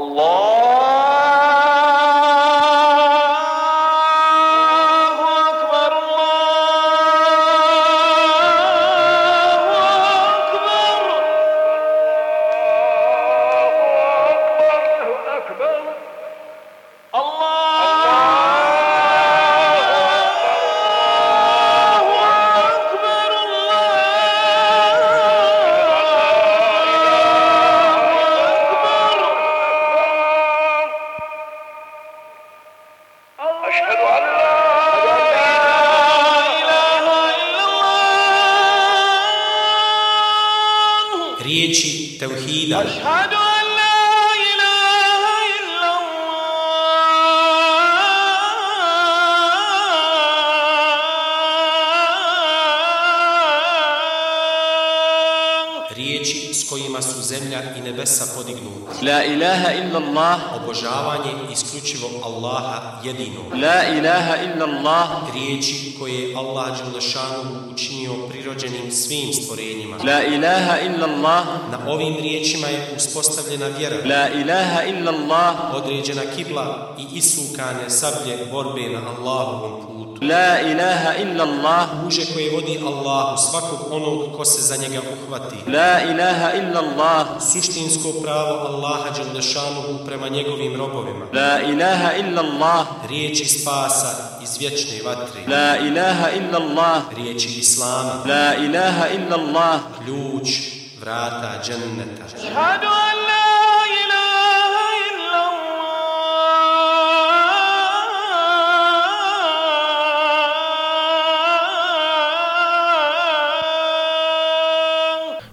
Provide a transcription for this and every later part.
La ilaha illa Allah Obožavanje isključivo Allaha jedino La ilaha illa Allah Riječi koje Allah Đelešanu učinio prirođenim svim stvorenjima. La ilaha illa Allah Na ovim riječima je uspostavljena vjera. La ilaha illa Allah Određena kibla i isukane sablje borbe na Allahovom La ilaha illa Allah Muže koje vodi Allahu svakog onog ko se za njega uhvati. La ilaha illa Allah Suštinsko pravo Allaha Đaldašanuhu prema njegovim robovima. La ilaha illa Allah Riječi spasa iz vječne vatre. La ilaha illa Allah Riječi Islama. La ilaha illa Allah Ključ vrata dženneta. Šhadu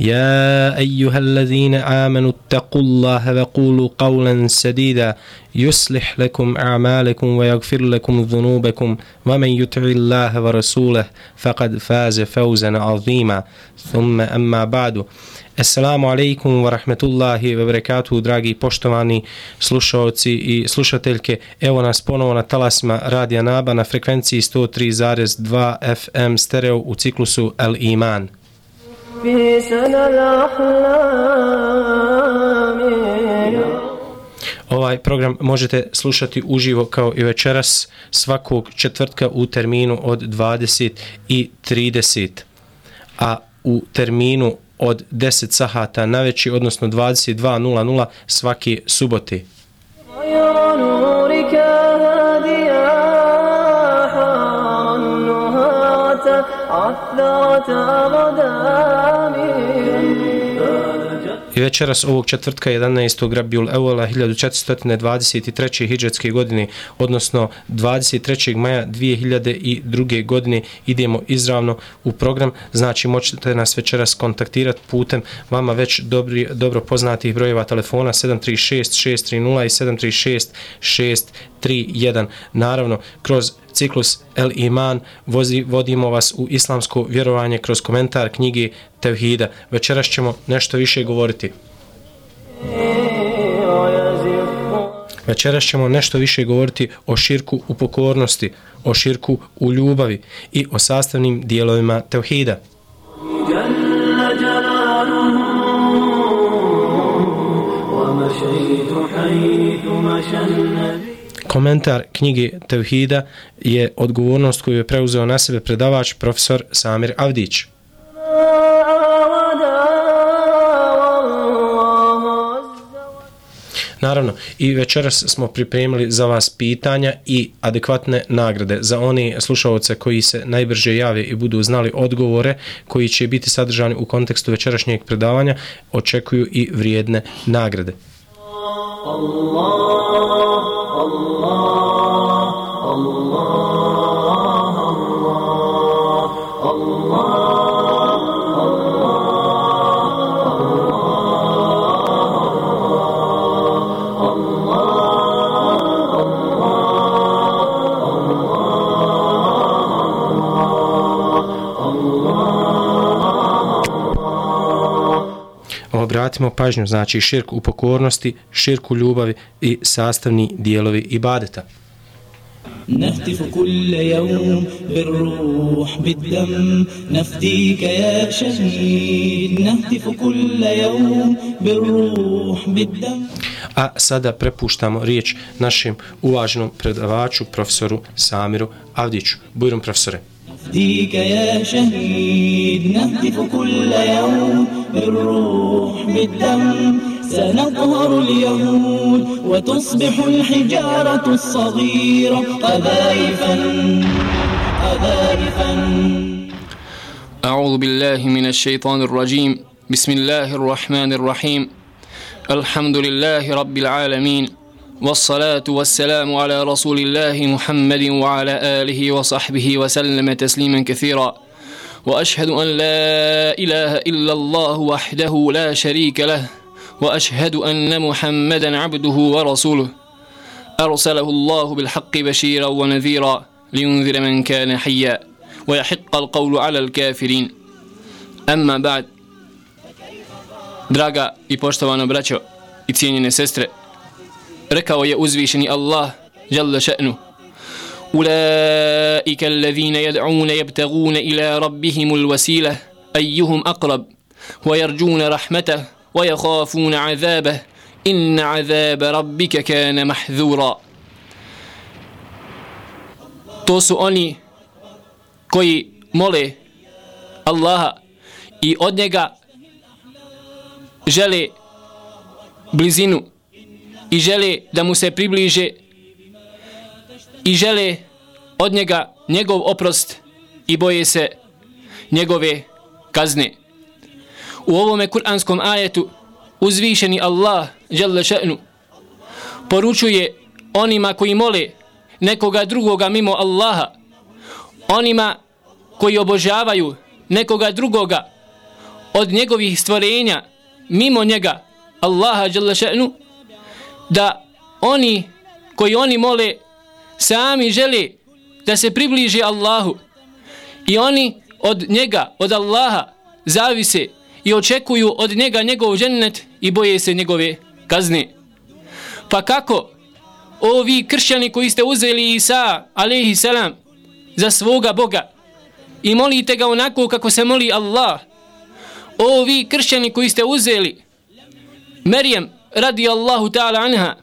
يا أيها الذين آمنوا اتقوا الله وقولوا قولا سديدا. يصلح لكم أعمالكم ويغفر لكم ذنوبكم. ومن يطع الله ورسوله فقد فاز فوزا عظيما. ثم أما بعد السلام عليكم ورحمة الله وبركاته دراجي poštovani slušaoci i slušateljke. Evo nas ponovo na talasima Radija Naba na 103,2 FM stereo u ciklusu El Ovaj program možete slušati uživo kao i večeras svakog četvrtka u terminu od 20 i 30. A u terminu od 10 sahata na veći, odnosno 22.00 svaki suboti. عثرت I večeras ovog četvrtka 11. Rabiul Evola 1423. hijđatske godine, odnosno 23. maja 2002. godine idemo izravno u program, znači možete nas večeras kontaktirati putem vama već dobri, dobro poznatih brojeva telefona 736 630 i 736 3.1. Naravno, kroz ciklus El Iman vozi, vodimo vas u islamsko vjerovanje kroz komentar knjige Tevhida. Večeras ćemo nešto više govoriti. Večeras ćemo nešto više govoriti o širku u pokornosti, o širku u ljubavi i o sastavnim dijelovima Tevhida. Komentar knjige Tevhida je odgovornost koju je preuzeo na sebe predavač profesor Samir Avdić. Naravno, i večeras smo pripremili za vas pitanja i adekvatne nagrade za one slušalce koji se najbrže jave i budu znali odgovore koji će biti sadržani u kontekstu večerašnjeg predavanja, očekuju i vrijedne nagrade. Allah. Oh. obratimo pažnju, znači širk u pokornosti, širk u ljubavi i sastavni dijelovi ibadeta. نهتف كل يوم بالروح بالدم نفديك يا شهيد نهتف كل يوم بالروح بالدم A sada prepuštamo riječ našem uvaženom predavaču, profesoru Samiru Avdiću. Bujrom profesore. نفديك يا شهيد. نهتف كل يوم بالروح بالدم. سنقهر اليهود وتصبح الحجارة الصغيرة. قذائفا قذائفا أعوذ بالله من الشيطان الرجيم. بسم الله الرحمن الرحيم. الحمد لله رب العالمين. والصلاة والسلام على رسول الله محمد وعلى آله وصحبه وسلم تسليما كثيرا. وأشهد أن لا إله إلا الله وحده لا شريك له. وأشهد أن محمدا عبده ورسوله. أرسله الله بالحق بشيرا ونذيرا لينذر من كان حيا ويحق القول على الكافرين. أما بعد Draga i poštovana braćo i cijenjene sestre, rekao je uzvišeni Allah, jalla še'nu, أولئك الذين يدعون يبتغون إلى ربهم الوسيلة أيهم أقرب ويرجون رحمته ويخافون عذابه إن عذاب ربك كان محذورا To su oni koji mole Allaha i od njega žele blizinu i žele da mu se približe i žele od njega njegov oprost i boje se njegove kazne. U ovome kuranskom ajetu uzvišeni Allah dželle še'nu poručuje onima koji mole nekoga drugoga mimo Allaha, onima koji obožavaju nekoga drugoga od njegovih stvorenja mimo njega Allaha dželle še'nu da oni koji oni mole sami žele da se približe Allahu i oni od njega, od Allaha zavise i očekuju od njega njegov džennet i boje se njegove kazne. Pa kako ovi kršćani koji ste uzeli Isa, alaihi salam, za svoga Boga i molite ga onako kako se moli Allah, ovi kršćani koji ste uzeli Merijem, radi Allahu ta'ala anha,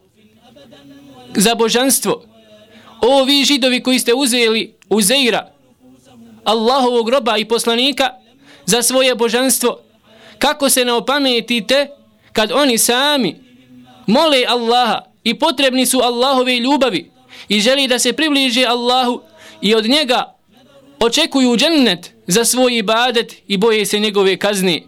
za božanstvo, vi židovi koji ste uzeli Uzeira, Allahovog roba i poslanika, za svoje božanstvo, kako se ne opametite kad oni sami mole Allaha i potrebni su Allahove ljubavi i želi da se približe Allahu i od njega očekuju džennet za svoj ibadet i boje se njegove kazne.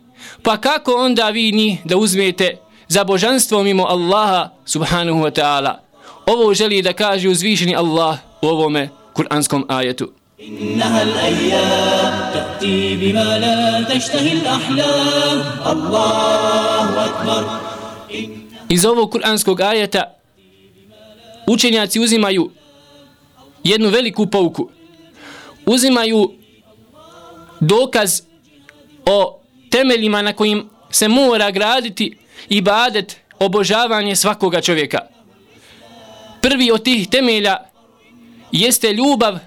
Pa kako onda vi njih da uzmete za božanstvo mimo Allaha subhanahu wa ta'ala? Ovo želi da kaže uzvišeni Allah u ovome kuranskom ajetu. إنها الأيام تأتي بما لا تشتهي الأحلام الله أكبر Iz ovog kuranskog ajeta učenjaci uzimaju jednu veliku pouku. Uzimaju dokaz o temeljima na kojim se mora graditi ibadet, obožavanje svakoga čovjeka. Prvi od tih temelja jeste ljubav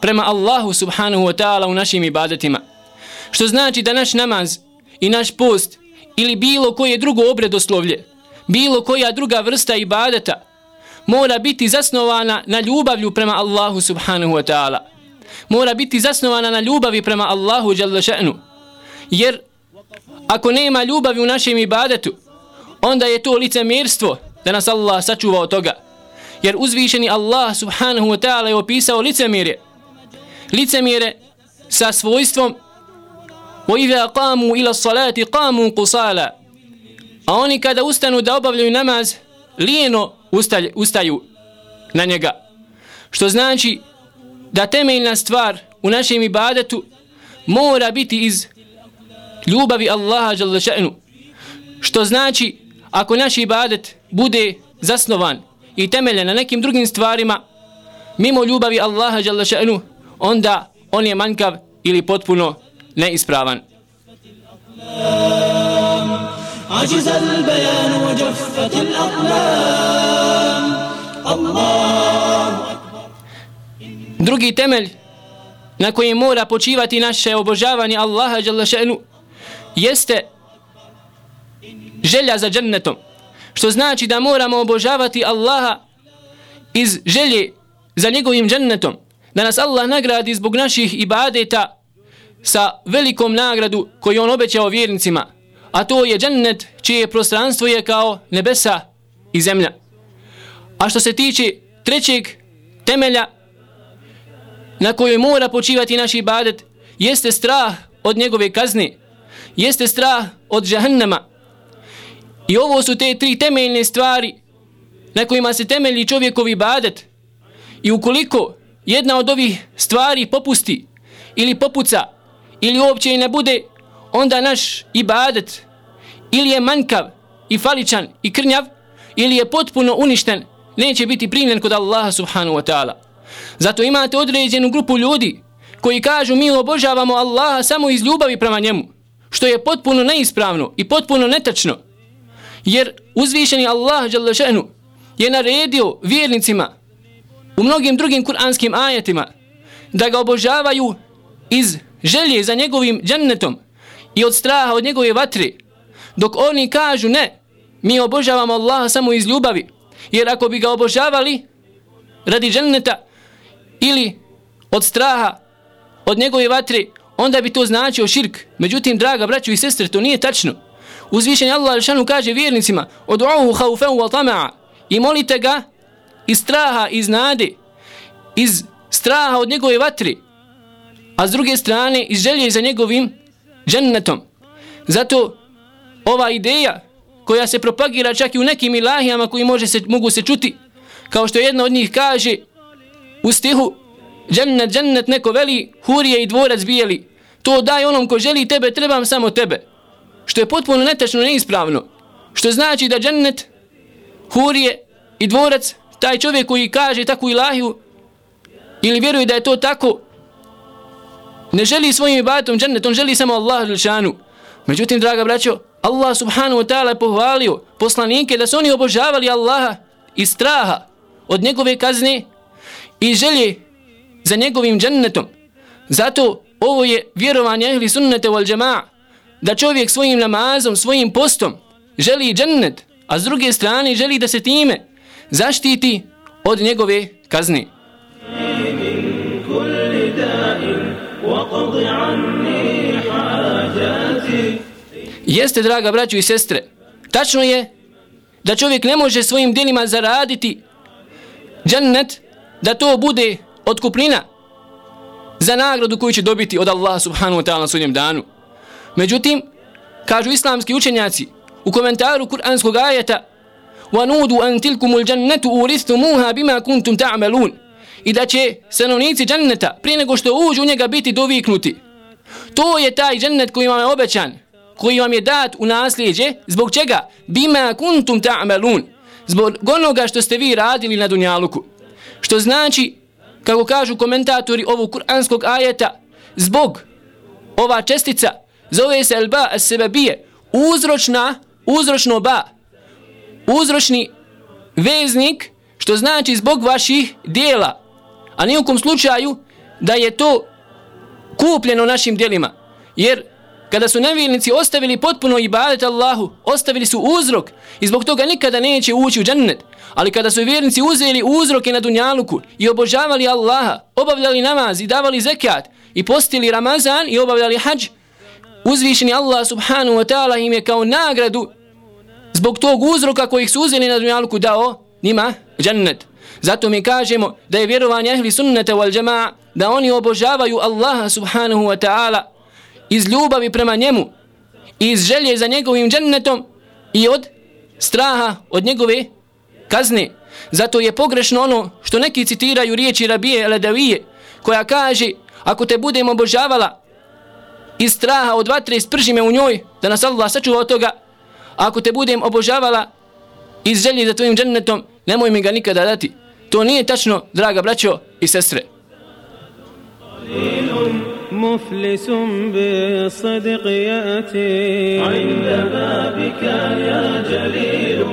prema Allahu subhanahu wa ta'ala u našim ibadetima. Što znači da naš namaz i naš post ili bilo koje drugo obredoslovlje, bilo koja druga vrsta ibadeta mora biti zasnovana na ljubavlju prema Allahu subhanahu wa ta'ala. Mora biti zasnovana na ljubavi prema Allahu jalla še'nu. Jer ako nema ljubavi u našem ibadetu, onda je to licemirstvo da nas Allah sačuva od toga. Jer uzvišeni Allah subhanahu wa ta'ala je opisao licemire. Licemire sa svojstvom وَإِذَا قَامُوا إِلَى الصَّلَاةِ قَامُوا قُصَالًا A oni kada ustanu da obavljaju namaz, lijeno ustalj, ustaju na njega. Što znači da temeljna stvar u našem ibadetu mora biti iz ljubavi Allaha jalla še'nu. Što znači ako naš ibadet bude zasnovan i temeljen na nekim drugim stvarima mimo ljubavi Allaha jalla še'nu, onda on je manjkav ili potpuno neispravan. عجز البيان وجفت الأقلام الله Drugi temelj na kojem mora počivati naše obožavanje Allaha še'nu jeste želja za džennetom. Što znači da moramo obožavati Allaha iz želje za njegovim džennetom. Da nas Allah nagradi zbog naših ibadeta sa velikom nagradu koju on obećao vjernicima. A to je džennet čije prostranstvo je kao nebesa i zemlja. A što se tiče trećeg temelja na kojoj mora počivati naš ibadet, jeste strah od njegove kazne, jeste strah od džahannama. I ovo su te tri temeljne stvari na kojima se temelji čovjekovi badet. I ukoliko jedna od ovih stvari popusti ili popuca ili uopće i ne bude, onda naš ibadet ili je manjkav i faličan i krnjav ili je potpuno uništen, neće biti primljen kod Allaha subhanahu wa ta'ala. Zato imate određenu grupu ljudi koji kažu mi obožavamo Allaha samo iz ljubavi prema njemu, što je potpuno neispravno i potpuno netačno. Jer uzvišeni Allah Đalešenu je naredio vjernicima u mnogim drugim kuranskim ajetima da ga obožavaju iz želje za njegovim džennetom i od straha od njegove vatre, dok oni kažu ne, mi obožavamo Allaha samo iz ljubavi, jer ako bi ga obožavali radi dženneta, ili od straha od njegove vatre, onda bi to značio širk. Međutim, draga braću i sestre, to nije tačno. Uzvišen Allah Alšanu kaže vjernicima, Odu'uhu haufen wa tama'a i molite ga iz straha, iz nade, iz straha od njegove vatre, a s druge strane iz želje za njegovim džennetom. Zato ova ideja koja se propagira čak i u nekim ilahijama koji može se, mogu se čuti, kao što jedna od njih kaže, u stihu džennet, džennet neko veli, hurije i dvorac bijeli. To daj onom ko želi tebe, trebam samo tebe. Što je potpuno netačno neispravno. Što znači da džennet, hurije i dvorac, taj čovjek koji kaže takvu ilahiju, ili vjeruje da je to tako, ne želi svojim ibadetom džennet, on želi samo Allah lišanu. Međutim, draga braćo, Allah subhanahu wa ta'ala je pohvalio poslanike da su oni obožavali Allaha i straha od njegove kazne i želje za njegovim džennetom. Zato ovo je vjerovanje ehli sunnete wal džema'a da čovjek svojim namazom, svojim postom želi džennet, a s druge strane želi da se time zaštiti od njegove kazne. Jeste, draga braću i sestre, tačno je da čovjek ne može svojim djelima zaraditi džennet da to bude otkupnina za nagradu koju će dobiti od Allaha subhanahu wa ta'ala na sudnjem danu. Međutim, kažu islamski učenjaci u komentaru kuranskog ajeta وَنُودُ أَنْ تِلْكُمُ الْجَنَّةُ أُورِثْتُمُوهَا بِمَا كُنْتُمْ تَعْمَلُونَ i da će stanovnici dženneta prije nego što uđu u njega biti doviknuti. To je taj džennet koji vam je obećan, koji vam je dat u nasljeđe, zbog čega? Bima kuntum ta'malun, zbog onoga što ste vi radili na dunjaluku. Što znači, kako kažu komentatori ovog kuranskog ajeta, zbog ova čestica zove se elba as sebebije, uzročna, uzročno ba, uzročni veznik, što znači zbog vaših dijela, a nijekom slučaju da je to kupljeno našim dijelima, jer kada su nevjernici ostavili potpuno ibadet Allahu, ostavili su uzrok i zbog toga nikada neće ući u džennet. Ali kada su vjernici uzeli uzroke na dunjaluku i obožavali Allaha, obavljali namaz i davali zekat i postili Ramazan i obavljali hađ, uzvišeni Allah subhanahu wa ta'ala im je kao nagradu zbog tog uzroka kojih su uzeli na dunjaluku dao njima džennet. Zato mi kažemo da je vjerovanje ehli sunnete wal jama'a da oni obožavaju Allaha subhanahu wa ta'ala iz ljubavi prema njemu, iz želje za njegovim džennetom i od straha od njegove kazne. Zato je pogrešno ono što neki citiraju riječi Rabije Ledavije, koja kaže, ako te budemo obožavala iz straha od vatre sprži me u njoj, da nas Allah sačuva od toga, ako te budem obožavala iz želje za tvojim džennetom, nemoj mi ga nikada dati. To nije tačno, draga braćo i sestre. مفلس بالصدق يأتي. عند بابك يا جليل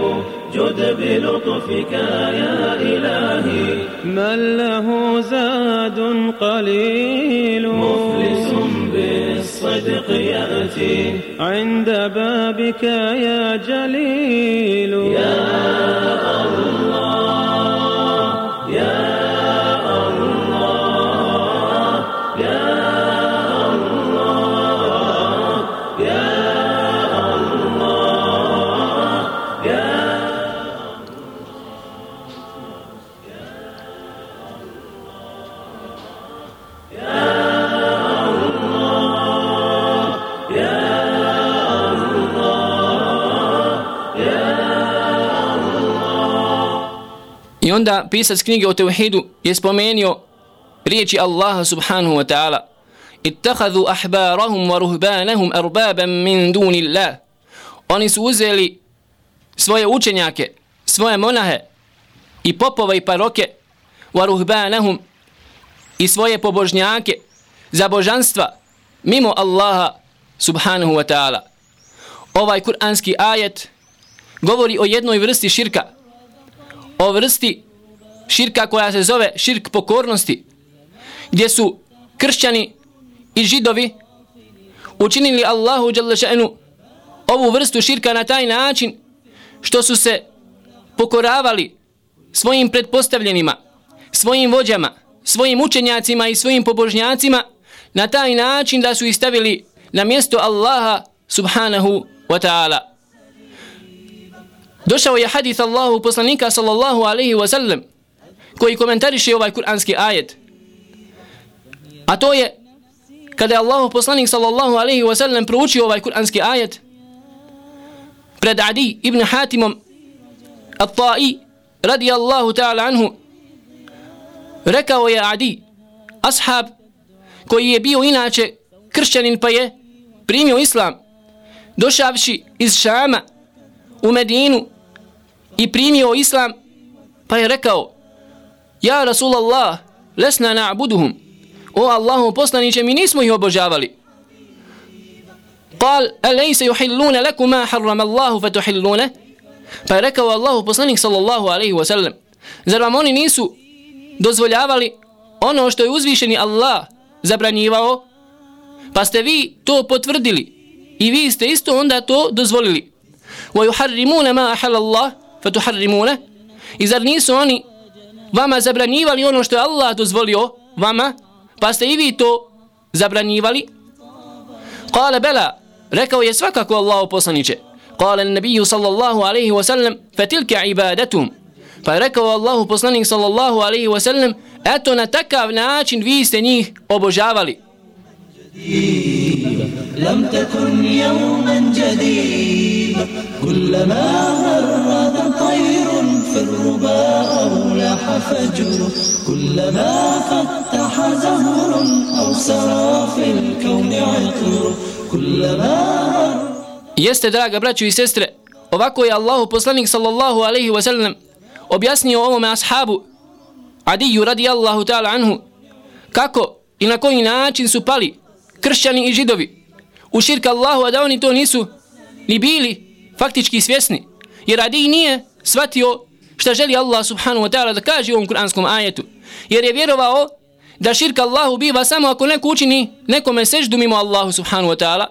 جد بلطفك يا إلهي. من له زاد قليل. مفلس بالصدق يأتي. عند بابك يا جليل. يا onda pisac knjige o Teuhidu je spomenio riječi Allaha subhanahu wa ta'ala Ittakhadhu ahbarahum wa ruhbanahum arbaban min duni Oni su uzeli svoje učenjake, svoje monahe i popove i paroke wa ruhbanahum i svoje pobožnjake za božanstva mimo Allaha subhanahu wa ta'ala. Ovaj kuranski ajet govori o jednoj vrsti širka, o vrsti širka koja se zove širk pokornosti, gdje su kršćani i židovi učinili Allahu šanu ovu vrstu širka na taj način što su se pokoravali svojim pretpostavljenima, svojim vođama, svojim učenjacima i svojim pobožnjacima na taj način da su ih stavili na mjesto Allaha subhanahu wa ta'ala. Došao je hadith Allahu poslanika sallallahu alaihi wa sallam koji komentariše ovaj kuranski ajet. A to je kada je Allahu poslanik sallallahu alaihi wa sallam proučio ovaj kuranski ajet pred Adi ibn Hatimom At-Ta'i radijallahu ta'ala anhu rekao je Adi ashab koji je bio inače kršćanin pa je primio islam došavši iz Šama u Medinu i primio islam pa je rekao Ja Rasulallah lesna na'buduhum. O Allahu poslaniće mi nismo ih obožavali. Qal alejse yuhilluna lakuma ma harrama Allahu fatuhilluna Pa je rekao Allahu poslanik sallallahu alaihi wa sallam Zar vam oni nisu dozvoljavali ono što je uzvišeni Allah zabranjivao? Pa ste vi to potvrdili i vi ste isto onda to dozvolili. Wa yuharrimuna ma ahalla Allah fatuharrimuna i zar nisu oni vama zabranjivali ono što je Allah dozvolio vama pa ste i vi to zabranjivali qala bela rekao je svakako Allah poslaniće qala nabiju sallallahu alaihi wa sallam fatilka ibadatum pa je rekao Allah poslanik sallallahu alaihi wa sallam eto na takav način vi ste njih obožavali لم تكن يوما جديدا كلما غرد طير في الربا أو لاح فجر كلما فتح زهر أو سرى في الكون عطر كلما Jeste, draga braćo i sestre, ovako je Allahu poslanik sallallahu alaihi wa sallam objasnio ovome ashabu Adiju radijallahu ta'ala anhu kako i na koji način su pali kršćani i židovi u širka Allahu, a da oni to nisu ni bili faktički svjesni. Jer Adi nije shvatio šta želi Allah subhanahu wa ta'ala da kaže u ovom kuranskom ajetu. Jer je vjerovao da širka Allahu biva samo ako neko učini nekome seždu mimo Allahu subhanahu wa ta'ala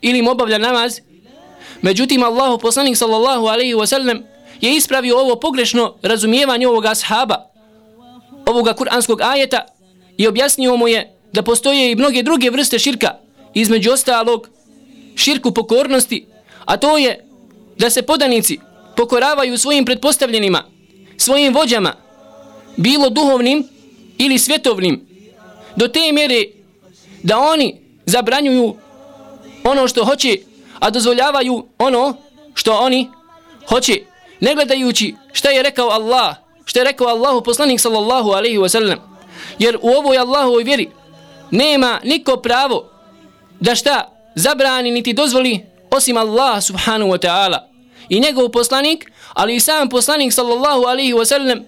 ili im obavlja namaz. Međutim, Allahu poslanik sallallahu alaihi wa sallam je ispravio ovo pogrešno razumijevanje ovoga ashaba, ovoga kuranskog ajeta i objasnio mu je da postoje i mnoge druge vrste širka, između ostalog širku pokornosti, a to je da se podanici pokoravaju svojim pretpostavljenima, svojim vođama, bilo duhovnim ili svjetovnim, do te mjere da oni zabranjuju ono što hoće, a dozvoljavaju ono što oni hoće, ne gledajući šta je rekao Allah, šta je rekao Allahu poslanik sallallahu alaihi wa sallam, jer u ovoj Allahovoj vjeri nema niko pravo da šta zabrani niti dozvoli osim Allah subhanahu wa ta'ala i njegov poslanik, ali i sam poslanik sallallahu alaihi wasallam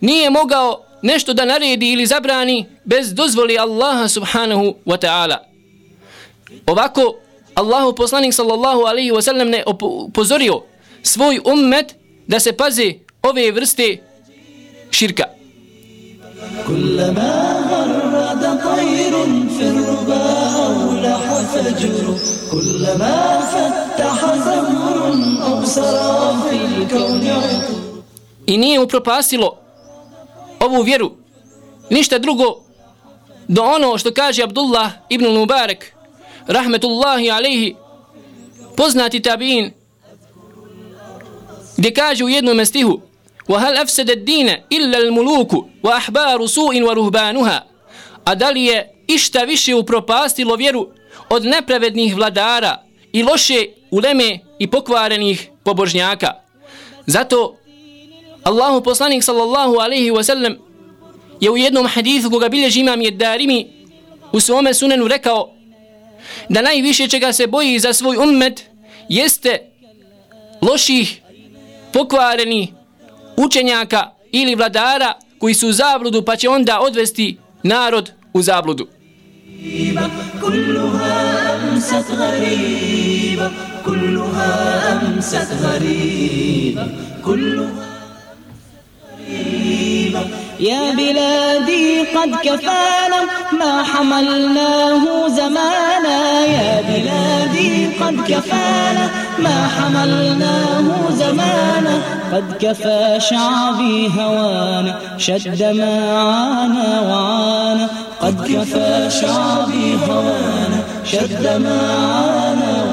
nije mogao nešto da naredi ili zabrani bez dozvoli Allaha subhanahu wa ta'ala. Ovako, Allahu poslanik sallallahu alaihi wasallam ne upozorio svoj ummet da se pazi ove vrste širka. Kullama haru غرد طير في الربا أولح فجر كلما فتح زمر سرى في الكون I nije upropastilo ovu vjeru ništa drugo do ono što kaže Abdullah ibn Mubarak rahmetullahi alaihi poznati tabin gdje kaže u jednom stihu وهل أفسد الدين إلا الملوك وأحبار سوء ورهبانها a da li je išta više upropastilo vjeru od nepravednih vladara i loše uleme i pokvarenih pobožnjaka. Zato Allahu poslanik sallallahu alaihi wasallam je u jednom hadithu koga bilježi imam Jeddarimi u svome sunenu rekao da najviše čega se boji za svoj ummet jeste loših, pokvarenih učenjaka ili vladara koji su u zabludu pa će onda odvesti narod u zabludu. كلها يا بلادي قد كفانا ما حملناه زمانا. يا بلادي قد كفانا ما حملناه زمانا. قد كفى شعبي هوانا شد ما عانى وعانى قد كفى شعبي هوانا شد ما عانى وعانى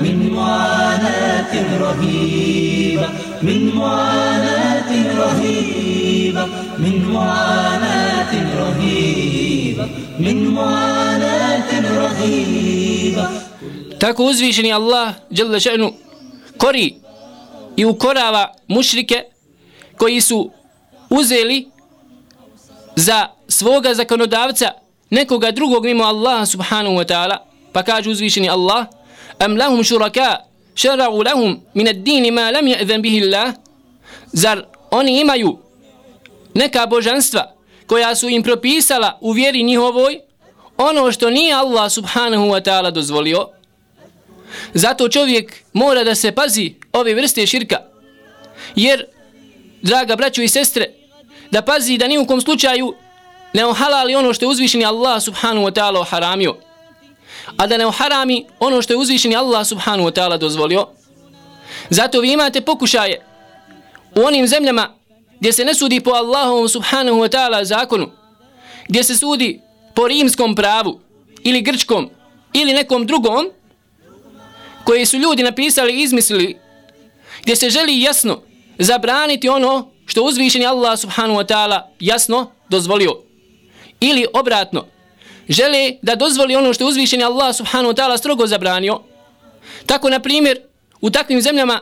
من معاناة رهيبة من معاناة رهيبة من معاناة رهيبة من معاناة رهيبة Tako uzvišeni Allah dželle šanu kori i ukorava mušrike koji su uzeli za svoga zakonodavca nekoga drugog mimo Allaha subhanahu wa ta'ala pa kaže uzvišeni Allah am lahum shuraka šara'u lahum min ad-din ma lam ya'zan bihi Allah. Zar oni imaju neka božanstva koja su im propisala u vjeri njihovoj ono što nije Allah subhanahu wa ta'ala dozvolio? Zato čovjek mora da se pazi ove vrste širka. Jer draga braćo i sestre da pazi da ni u kom slučaju ne ohalali ono što je uzvišeni Allah subhanahu wa ta'ala haramio a da ne oharami ono što je uzvišeni Allah subhanahu wa ta'ala dozvolio zato vi imate pokušaje u onim zemljama gdje se ne sudi po Allahovom subhanahu wa ta'ala zakonu gdje se sudi po rimskom pravu ili grčkom ili nekom drugom koje su ljudi napisali i izmislili gdje se želi jasno zabraniti ono što uzvišeni Allah subhanahu wa ta'ala jasno dozvolio. Ili obratno, žele da dozvoli ono što je uzvišeni Allah subhanahu wa ta'ala strogo zabranio. Tako, na primjer, u takvim zemljama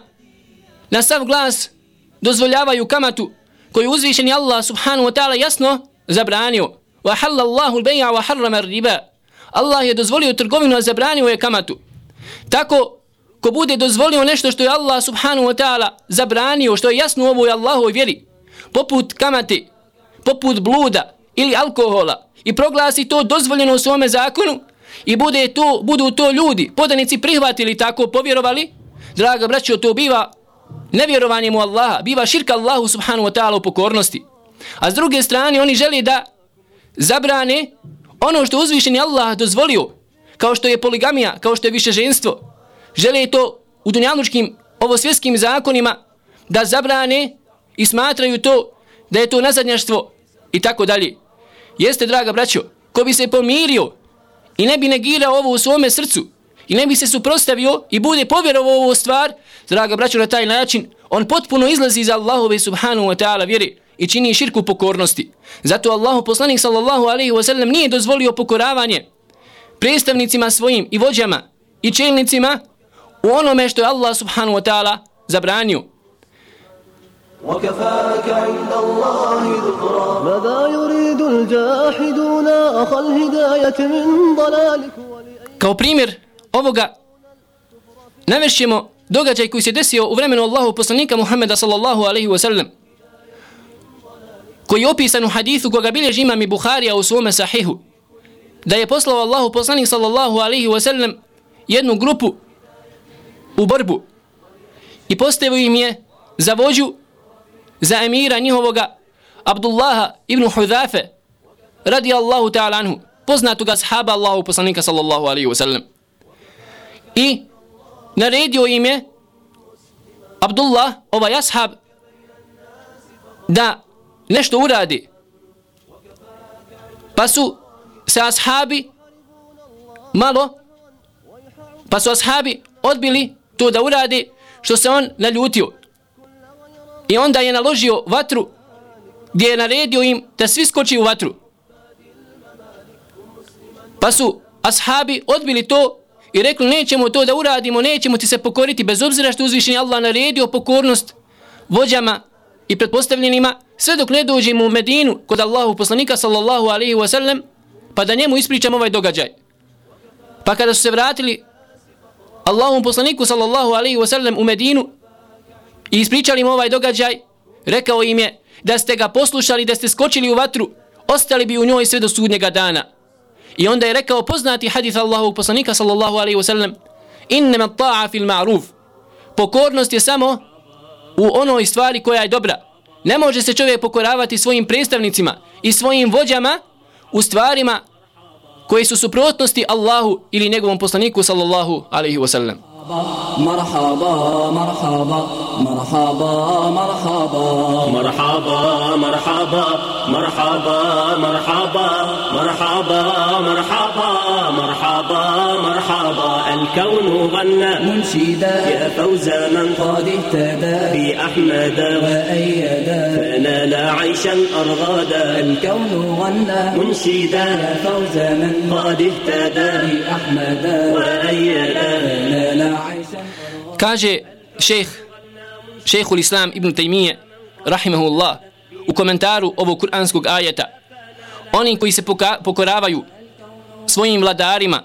na sav glas dozvoljavaju kamatu koju uzvišeni Allah subhanahu wa ta'ala jasno zabranio. Wa halallahu al-bay'a wa harrama ar-riba. Allah je dozvolio trgovinu, a zabranio je kamatu. Tako ko bude dozvolio nešto što je Allah subhanahu wa ta'ala zabranio, što je jasno u ovoj Allahovoj vjeri, poput kamate, poput bluda ili alkohola i proglasi to dozvoljeno u svome zakonu i bude to, budu to ljudi, podanici prihvatili tako, povjerovali, draga braćo, to biva nevjerovanjem u Allaha, biva širka Allahu subhanahu wa ta'ala u pokornosti. A s druge strane, oni žele da zabrane ono što uzvišeni Allah dozvolio, kao što je poligamija, kao što je više ženstvo, žele to u dunjalučkim ovosvjetskim zakonima da zabrane i smatraju to da je to nazadnjaštvo i tako dalje. Jeste, draga braćo, ko bi se pomirio i ne bi negirao ovo u svome srcu i ne bi se suprostavio i bude povjerovao ovo stvar, draga braćo, na taj način, on potpuno izlazi iz Allahove subhanahu wa ta'ala vjeri i čini širku pokornosti. Zato Allahu poslanik sallallahu alaihi wa sallam nije dozvolio pokoravanje predstavnicima svojim i vođama i čelnicima u onome što je Allah subhanahu wa ta'ala zabranio. وكفاك عند الله ذكرا ماذا يريد الجاحدون أخ الهداية من ضلالك Kao primjer ovoga navešćemo događaj koji se desio u vremenu Allahu poslanika Muhammeda sallallahu alaihi wa sallam koji je opisan u hadithu koga bilježi imam i Bukharija u svome sahihu da je poslao Allahu poslanik sallallahu alaihi wa sallam jednu grupu u borbu i postavio im je za vođu za emira njihovoga Abdullaha ibn Hudhafe radi Allahu ta'ala anhu poznatoga sahaba Allahu poslanika sallallahu alaihi wa sallam i naredio im je Abdullah, ovaj ashab, da nešto uradi. Pa su se ashabi malo, pa su ashabi odbili to da uradi što se on naljutio. I onda je naložio vatru gdje je naredio im da svi skoči u vatru. Pa su ashabi odbili to i rekli nećemo to da uradimo, nećemo ti se pokoriti bez obzira što uzvišeni Allah naredio pokornost vođama i pretpostavljenima sve dok ne dođemo u Medinu kod Allahu poslanika sallallahu alaihi wasallam pa da njemu ispričamo ovaj događaj. Pa kada su se vratili Allahom poslaniku sallallahu alaihi wasallam u Medinu i ispričali im ovaj događaj, rekao im je da ste ga poslušali, da ste skočili u vatru, ostali bi u njoj sve do sudnjega dana. I onda je rekao poznati hadith Allahu poslanika sallallahu alaihi wa sallam innama ta'a fil ma'ruf pokornost je samo u onoj stvari koja je dobra. Ne može se čovjek pokoravati svojim predstavnicima i svojim vođama u stvarima koje su suprotnosti Allahu ili njegovom poslaniku sallallahu alaihi wa sallam. مرحبا مرحبا مرحبا مرحبا. مرحبا مرحبا مرحبا مرحبا مرحبا مرحبا مرحبا مرحبا. الكون غنى منشدا. يا فوز من قد اهتدى. بأحمد وأيدا فنال عيشا أرغادا. الكون غنى منشدا. يا فوز من قد اهتدى. بأحمد. وأيدا Kaže šejh, šejhul Islam ibn Taymiye, rahimahullah, u komentaru ovog kuranskog ajeta, oni koji se pokoravaju svojim vladarima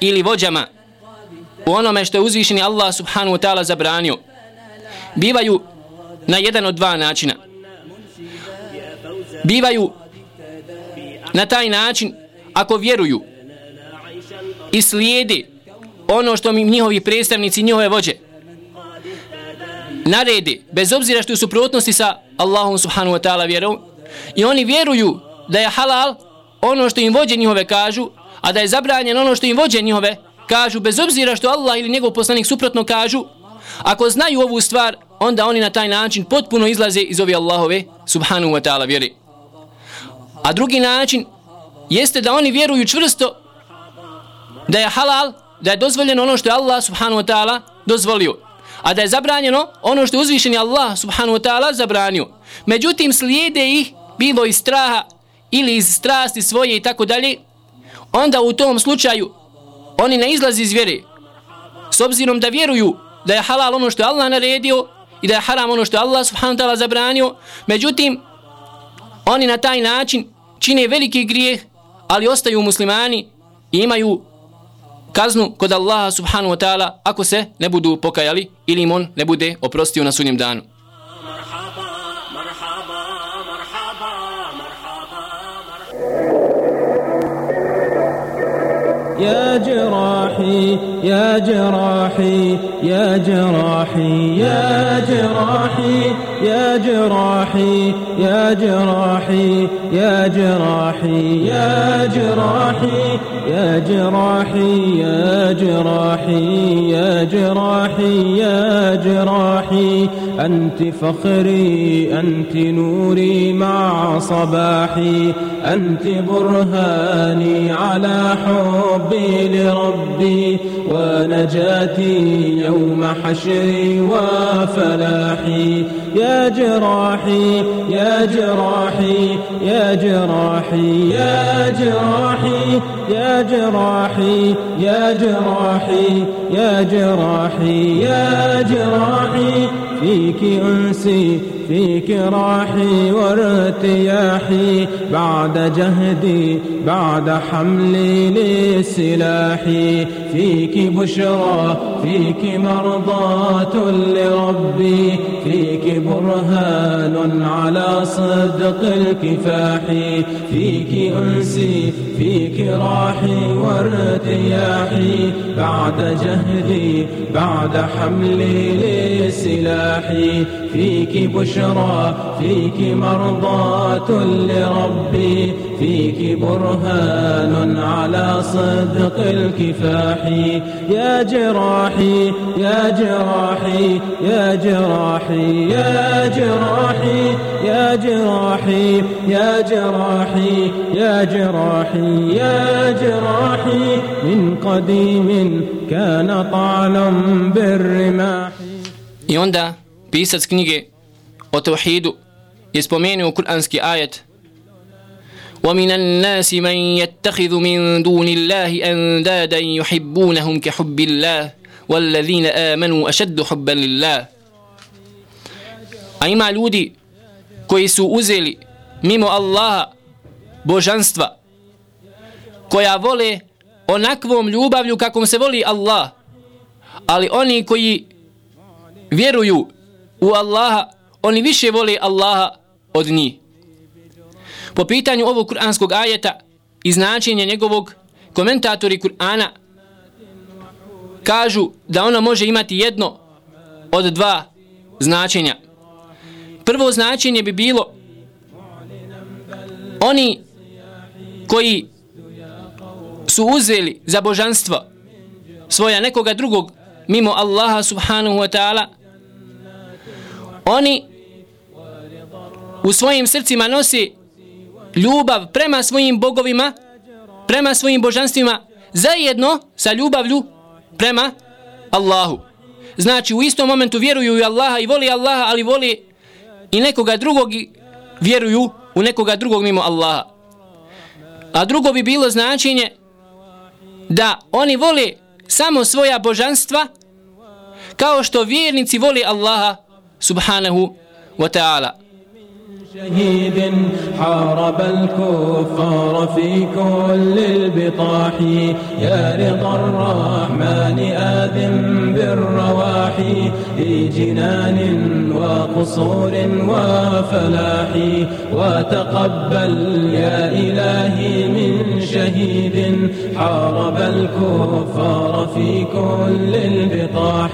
ili vođama u onome što je uzvišeni Allah subhanahu wa ta'ala zabranio, bivaju na jedan od dva načina. Bivaju na taj način ako vjeruju i slijede ono što mi njihovi predstavnici, njihove vođe naredi, bez obzira što je u suprotnosti sa Allahom subhanahu wa ta'ala vjerom, i oni vjeruju da je halal ono što im vođe njihove kažu, a da je zabranjeno ono što im vođe njihove kažu, bez obzira što Allah ili njegov poslanik suprotno kažu, ako znaju ovu stvar, onda oni na taj način potpuno izlaze iz ove Allahove subhanahu wa ta'ala vjeri. A drugi način jeste da oni vjeruju čvrsto da je halal, da je dozvoljeno ono što je Allah subhanahu wa ta'ala dozvolio a da je zabranjeno ono što je uzvišeni Allah subhanahu wa ta'ala zabranio. Međutim, slijede ih bilo iz straha ili iz strasti svoje i tako dalje, onda u tom slučaju oni ne izlazi iz vjere. S obzirom da vjeruju da je halal ono što je Allah naredio i da je haram ono što je Allah subhanahu wa ta'ala zabranio, međutim, oni na taj način čine veliki grijeh, ali ostaju muslimani i imaju kaznu kod Allaha subhanahu wa ta'ala ako se ne budu pokajali ili im on ne bude oprostio na sudnjem danu. يا جراحي يا جراحي يا جراحي يا جراحي يا جراحي يا جراحي يا جراحي يا جراحي يا جراحي يا جراحي يا جراحي يا جراحي. أنت فخري أنت نوري مع صباحي. أنت برهاني على حبي لربي. ونجاتي يوم حشري وفلاحي. يا جراحي يا جراحي يا جراحي يا جراحي يا جراحي يا جراحي يا جراحي يا جراحي. فيك أنسي فيك راحي وارتياحي بعد جهدي بعد حملي لسلاحي. فيك بشرى فيك مرضاة لربي. فيك برهان على صدق الكفاح. فيك أنسي فيك راحي وارتياحي بعد جهدي بعد حملي لسلاحي. فيك بشرى فيك مرضاة لربي. فيك برهان على صدق الكفاح. يا جراحي يا جراحي يا جراحي يا جراحي يا جراحي يا جراحي يا جراحي يا جراحي. من قديم كان طعنا بالرماح. onda pisac knjige o tauhidu je spomenuo kuranski ajet ومن الناس من يتخذ من دون الله أندادا يحبونهم كحب الله والذين آمنوا أشد حبا لله A ima ljudi koji su uzeli mimo Allaha božanstva koja vole onakvom ljubavlju kakom se voli Allah ali oni koji vjeruju u Allaha oni više vole Allaha od njih po pitanju ovog kuranskog ajeta i značenja njegovog komentatori Kur'ana kažu da ona može imati jedno od dva značenja. Prvo značenje bi bilo oni koji su uzeli za božanstvo svoja nekoga drugog mimo Allaha subhanahu wa ta'ala oni u svojim srcima nosi ljubav prema svojim bogovima, prema svojim božanstvima, zajedno sa ljubavlju prema Allahu. Znači u istom momentu vjeruju u Allaha i voli Allaha, ali voli i nekoga drugog i vjeruju u nekoga drugog mimo Allaha. A drugo bi bilo značenje da oni vole samo svoja božanstva kao što vjernici voli Allaha سبحانه وتعالى. شهيد حارب الكفار في كل البطاح. يا رضا الرحمن آذن بالرواح في جنان وقصور وفلاح. وتقبل يا إلهي من شهيد حارب الكفار في كل البطاح.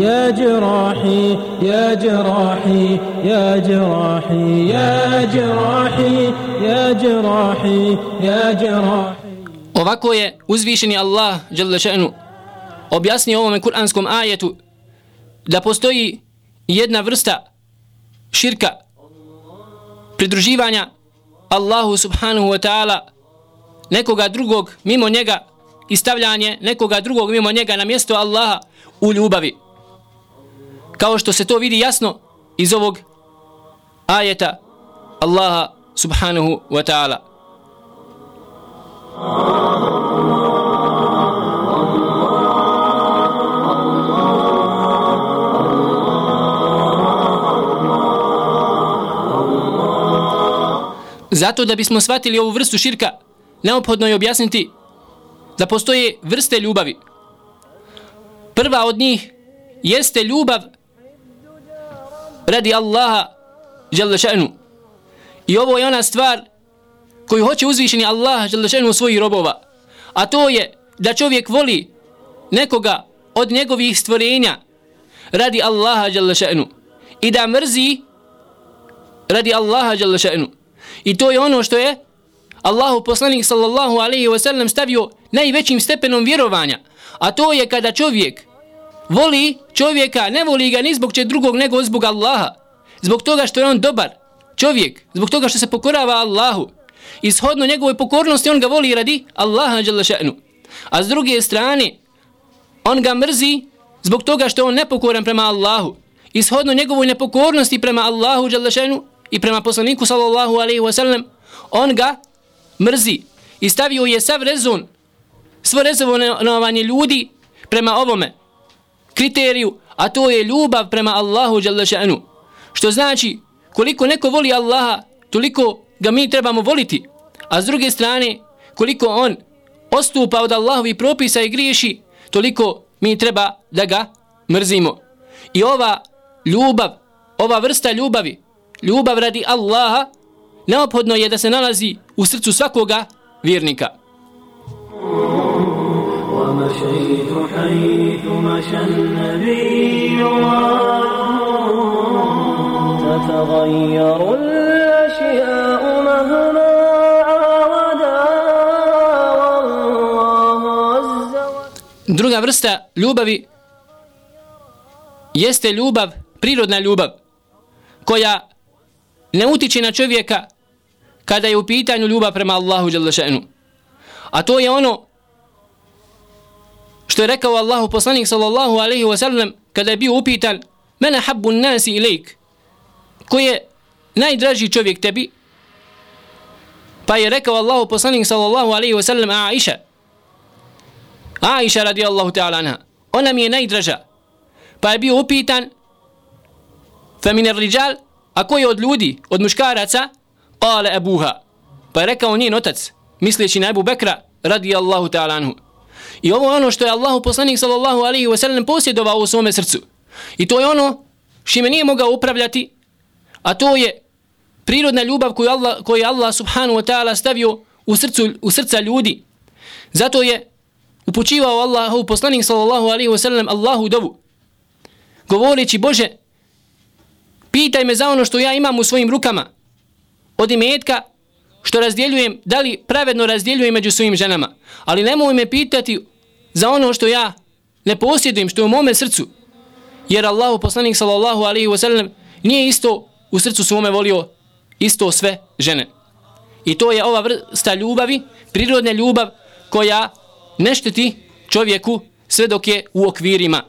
يا جراحي يا جراحي يا جراحي. يا جراحي يا جراحي يا جراحي Ovako je uzvišeni Allah dželle še'nu objasnio ovome kuranskom ajetu da postoji jedna vrsta širka pridruživanja Allahu subhanahu wa ta'ala nekoga drugog mimo njega i stavljanje nekoga drugog mimo njega na mjesto Allaha u ljubavi. Kao što se to vidi jasno iz ovog ajeta Allaha subhanahu wa ta'ala. Zato da bismo shvatili ovu vrstu širka, neophodno je objasniti da postoje vrste ljubavi. Prva od njih jeste ljubav radi Allaha Jalla še'nu. I ovo je ona stvar koju hoće uzvišeni Allah Jalla še'nu svojih robova. A to je da čovjek voli nekoga od njegovih stvorenja radi Allaha Jalla še'nu. I da mrzi radi Allaha Jalla še'nu. I to je ono što je Allahu poslanik sallallahu alaihi wa sallam stavio najvećim stepenom vjerovanja. A to je kada čovjek voli čovjeka, ne voli ga ni zbog če drugog nego zbog Allaha. Zbog toga što je on dobar čovjek, zbog toga što se pokorava Allahu. Ishodno njegovoj pokornosti on ga voli radi Allaha dželle šanu. A s druge strane, on ga mrzi zbog toga što on nepokoran prema Allahu. Ishodno njegovoj nepokornosti prema Allahu dželle šanu i prema poslaniku sallallahu alejhi ve sellem on ga mrzi i stavio je sav rezon, svo rezonovanje ljudi prema ovome. kriteriju, a to je ljubav prema Allahu dželle šanu. Što znači, koliko neko voli Allaha, toliko ga mi trebamo voliti. A s druge strane, koliko on ostupa od Allahovi propisa i griješi, toliko mi treba da ga mrzimo. I ova ljubav, ova vrsta ljubavi, ljubav radi Allaha, neophodno je da se nalazi u srcu svakoga vjernika. ومشيت حيث مشى النبي تتغير الأشياء مهما عاودا والله عز وجل Druga vrsta ljubavi jeste ljubav, prirodna ljubav, koja ne utiče na čovjeka kada je u pitanju ljubav prema Allahu Đalešenu. A to je ono što je rekao Allahu poslanik sallallahu alaihi wa sallam kada je bio upitan mene habbu nasi ilajk koji je najdraži čovjek tebi? Pa je rekao Allahu poslanik sallallahu alaihi wa sallam Aisha. Aisha radijallahu ta'ala anha ona mi je najdraža. Pa je bio upitan feminer riđal, rijal a koji je od ljudi od muškaraca? Kale abuha. Pa je rekao njen otac misleći na Ebu Bekra radijallahu ta'ala anhu. I ovo je ono što je Allahu poslanik sallallahu alaihi wa sallam posjedovao u svome srcu. I to je ono šime nije mogao upravljati, a to je prirodna ljubav koju Allah, koju Allah subhanahu wa ta'ala stavio u, srcu, u srca ljudi. Zato je upućivao Allahu poslanik sallallahu alaihi wa sallam Allahu dovu. Govoreći Bože, pitaj me za ono što ja imam u svojim rukama. Od imetka što razdjeljujem, da li pravedno razdjeljujem među svojim ženama. Ali nemoj me pitati za ono što ja ne posjedujem, što je u mome srcu. Jer Allahu poslanik sallallahu alaihi wa sallam nije isto u srcu svome volio isto sve žene. I to je ova vrsta ljubavi, prirodna ljubav koja ne šteti čovjeku sve dok je u okvirima.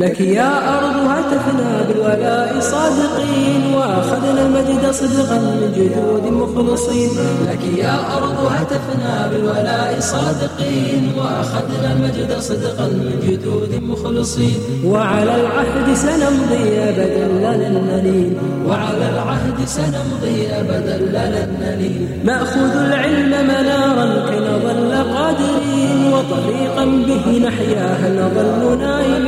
لك يا أرض هتفنا بالولاء صادقين وأخذنا المجد صدقا من جدود مخلصين. لك يا أرض هتفنا بالولاء صادقين وأخذنا المجد صدقا من جدود مخلصين. وعلى العهد سنمضي أبدا لن نلين وعلى العهد سنمضي أبدا لن نلين نأخذ العلم منارا كي نظل قادرين وطريقا به نحياه نظل نائمين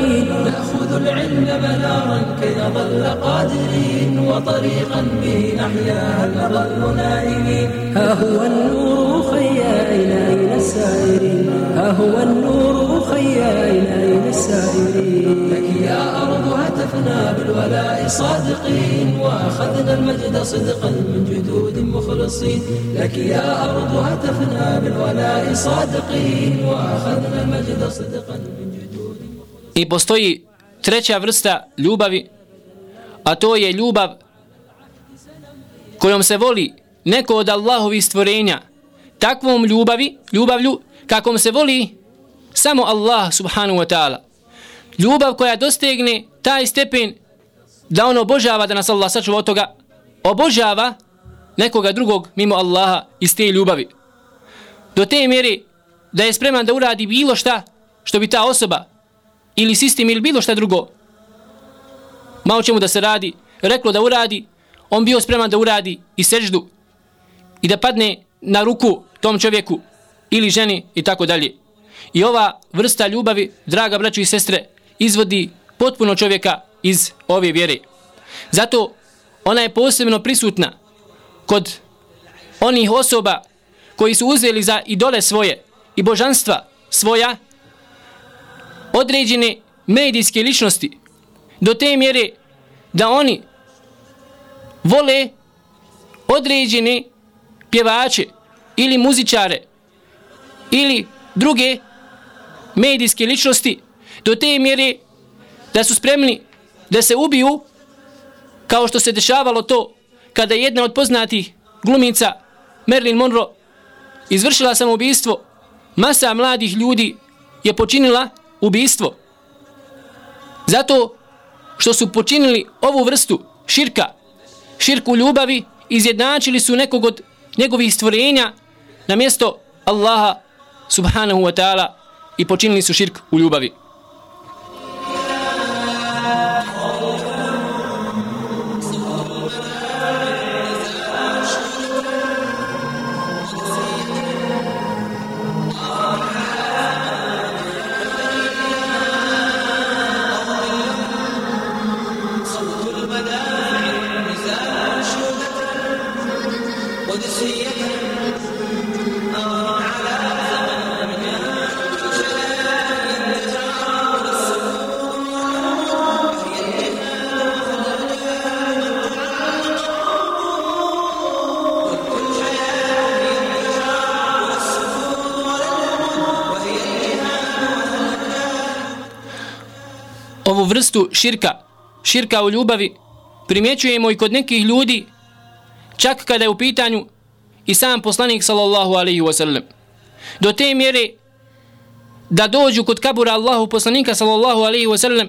نأخذ العلم منارا كي نظل قادرين وطريقا به نحياه نظل نائمين؟ ها هو النور خيا أين أين السائرين ها هو النور خيا أين أين السائرين لك يا أرض هتفنا بالولاء صادقين. وأخذنا المجد صدقا من جدود مخلصين. لك يا أرض هتفنا بالولاء صادقين. وأخذنا المجد صدقا من جدود I postoji treća vrsta ljubavi, a to je ljubav kojom se voli neko od Allahovih stvorenja, takvom ljubavi, ljubavlju, kakom se voli samo Allah subhanahu wa ta'ala. Ljubav koja dostegne taj stepen da on obožava da nas Allah sačuva od toga, obožava nekoga drugog mimo Allaha iz te ljubavi. Do te mjeri da je spreman da uradi bilo šta što bi ta osoba ili sistem ili bilo šta drugo malo čemu da se radi reklo da uradi on bio spreman da uradi i seždu i da padne na ruku tom čovjeku ili ženi i tako dalje. I ova vrsta ljubavi, draga braćo i sestre, izvodi potpuno čovjeka iz ove vjere. Zato ona je posebno prisutna kod onih osoba koji su uzeli za idole svoje i božanstva svoja određene medijske ličnosti do te mjere da oni vole određene pjevače ili muzičare ili druge medijske ličnosti do te mjere da su spremni da se ubiju kao što se dešavalo to kada jedna od poznatih glumica Marilyn Monroe izvršila samoubistvo. Masa mladih ljudi je počinila ubistvo zato što su počinili ovu vrstu širka, širku ljubavi, izjednačili su nekog od njegovih stvorenja na mjesto Allaha subhanahu wa ta'ala i počinili su širk u ljubavi. Vrstu širka, širka u ljubavi, primjećujemo i kod nekih ljudi, čak kada je u pitanju i sam poslanik sallallahu alaihi wasallam. Do te mjere da dođu kod kabura Allahu poslanika sallallahu alaihi wasallam,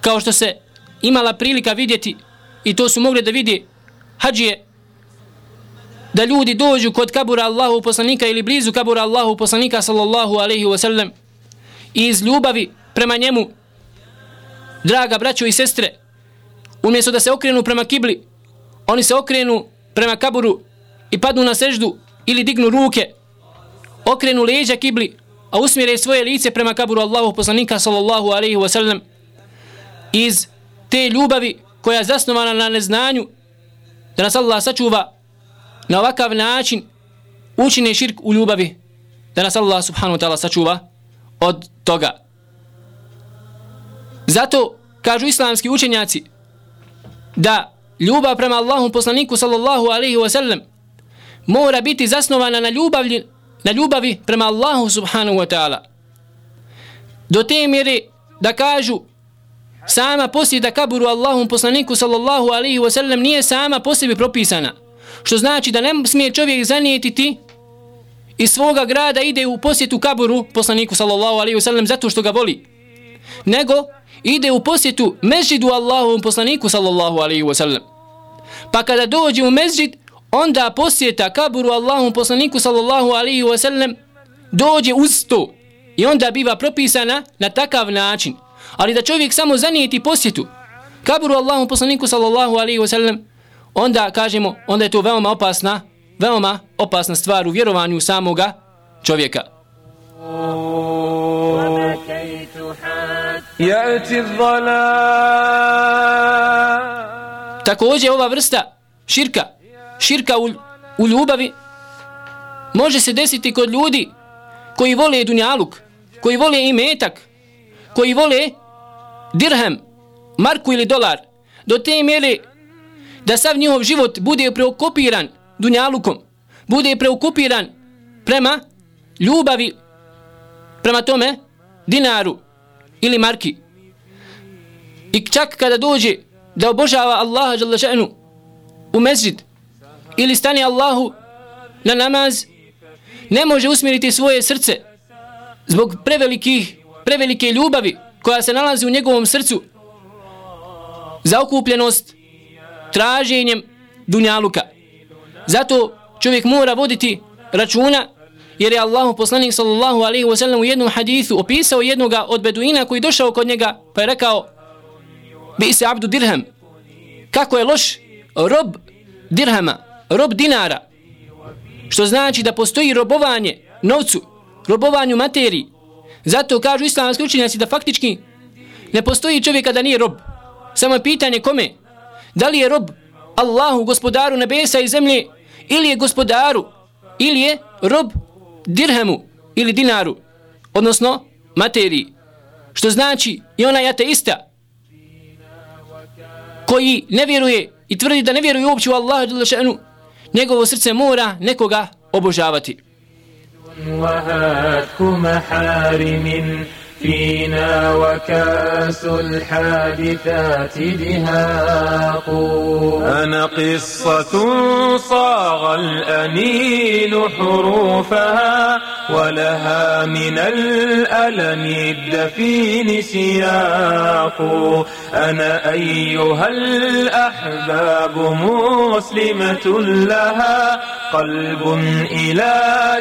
kao što se imala prilika vidjeti i to su mogli da vidi hađije, da ljudi dođu kod kabura Allahu poslanika ili blizu kabura Allahu poslanika sallallahu alaihi wasallam i iz ljubavi prema njemu draga braćo i sestre, umjesto da se okrenu prema kibli, oni se okrenu prema kaburu i padnu na seždu ili dignu ruke, okrenu leđa kibli, a usmjere svoje lice prema kaburu Allahu poslanika sallallahu alaihi wa sallam iz te ljubavi koja je zasnovana na neznanju da nas Allah sačuva na ovakav način učine širk u ljubavi da nas Allah subhanahu wa ta'ala sačuva od toga. Zato kažu islamski učenjaci da ljubav prema Allahom poslaniku sallallahu alaihi wa sallam mora biti zasnovana na ljubavi, na ljubavi prema Allahu subhanahu wa ta'ala. Do te mjere da kažu sama posjeda kaburu Allahom poslaniku sallallahu alaihi wa sallam nije sama po sebi propisana. Što znači da ne smije čovjek zanijetiti iz svoga grada ide u posjetu kaburu poslaniku sallallahu alaihi wa sallam zato što ga voli. Nego ide u posjetu mezđidu Allahovom poslaniku sallallahu alaihi wasallam. Pa kada dođe u mezđid, onda posjeta kaburu Allahovom poslaniku sallallahu alaihi wasallam dođe uz to. I onda biva propisana na takav način. Ali da čovjek samo zanijeti posjetu kaburu Allahovom poslaniku sallallahu alaihi wasallam, onda kažemo, onda je to veoma opasna, veoma opasna stvar u vjerovanju samoga čovjeka. يأتي الظلام Također ova vrsta širka, širka u, u ljubavi, može se desiti kod ljudi koji vole dunjaluk, koji vole imetak, koji vole dirhem, marku ili dolar, do te mjere da sav njihov život bude preokupiran dunjalukom, bude preokupiran prema ljubavi, prema tome dinaru ili marki. I čak kada dođe da obožava Allaha žele u mezid ili stani Allahu na namaz, ne može usmjeriti svoje srce zbog prevelikih, prevelike ljubavi koja se nalazi u njegovom srcu za okupljenost traženjem dunjaluka. Zato čovjek mora voditi računa jer je Allahu poslanik sallallahu alaihi wasallam u jednom hadithu opisao jednoga od beduina koji došao kod njega pa je rekao bi se abdu dirhem. kako je loš rob dirhama rob dinara. Što znači da postoji robovanje novcu robovanju materiji. Zato kažu islamski učenjaci da faktički ne postoji čovjek da nije rob. Samo je pitanje kome? Da li je rob Allahu gospodaru nebesa i zemlje ili je gospodaru ili je rob dirhemu ili dinaru, odnosno materiji. Što znači i ona je ateista koji ne vjeruje i tvrdi da ne vjeruje uopće u Allaha dželešanu, njegovo srce mora nekoga obožavati. وهاتك محارم فينا وكأس الحادثات دهاق أنا قصة صاغ الأنين حروفها ولها من الألم الدفين سياق. أنا أيها الأحباب مسلمة لها قلب إلى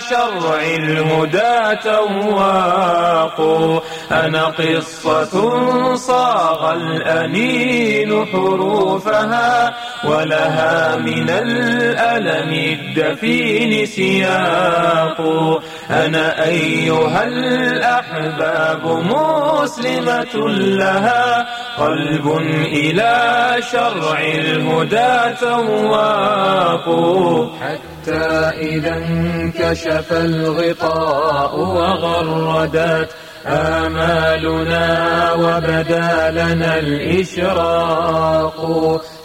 شرع الهدى تواق. أنا قصة صاغ الأنين حروفها ولها من الألم الدفين سياق. أنا أيها الأحباب مسلمة لها قلب إلى شرع الهدى تواق. حتى إذا انكشف الغطاء وغردت آمالنا وبدا لنا الإشراق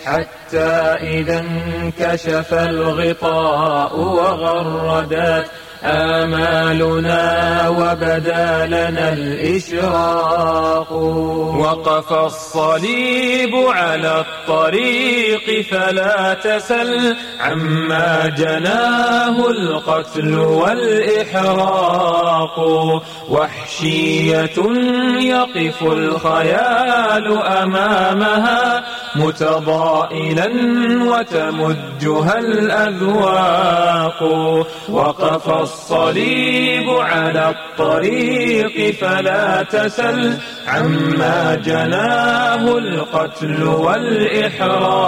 حتى إذا انكشف الغطاء وغردت آمالنا وبدا لنا الإشراق. وقف الصليب على الطريق فلا تسل عما جناه القتل والإحراق. وحشية يقف الخيال أمامها متضائلا وتمجها الأذواق. وقف الصليب على الطريق فلا تسل عما جناه القتل والإحراق.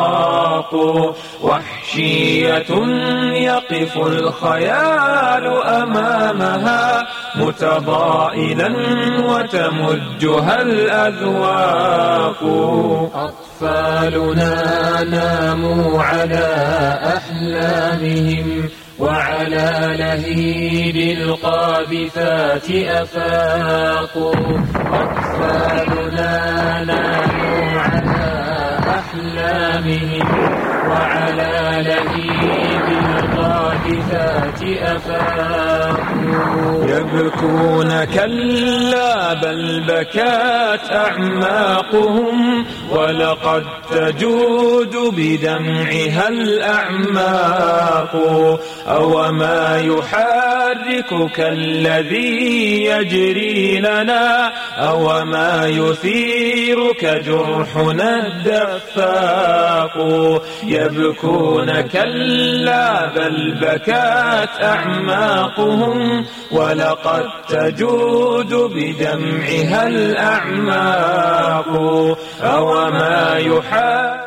وحشية يقف الخيال أمامها متضائلا وتمجها الأذواق. أطفالنا ناموا على أحلامهم وعلى لهيب القاذفات أفاقوا أطفالنا ناموا على أحلامهم وعلى لهيب القاذفات أفاقوا. يبكون كلا بل بكات أعماقهم ولقد تجود بدمعها الأعماق. أو ما يحركك الذي يجري لنا؟ أو ما يثيرك جرحنا الدفاق؟ يبكون كلا بل بكات أعماقهم ولقد تجود بدمعها الأعماق أو ما يحركك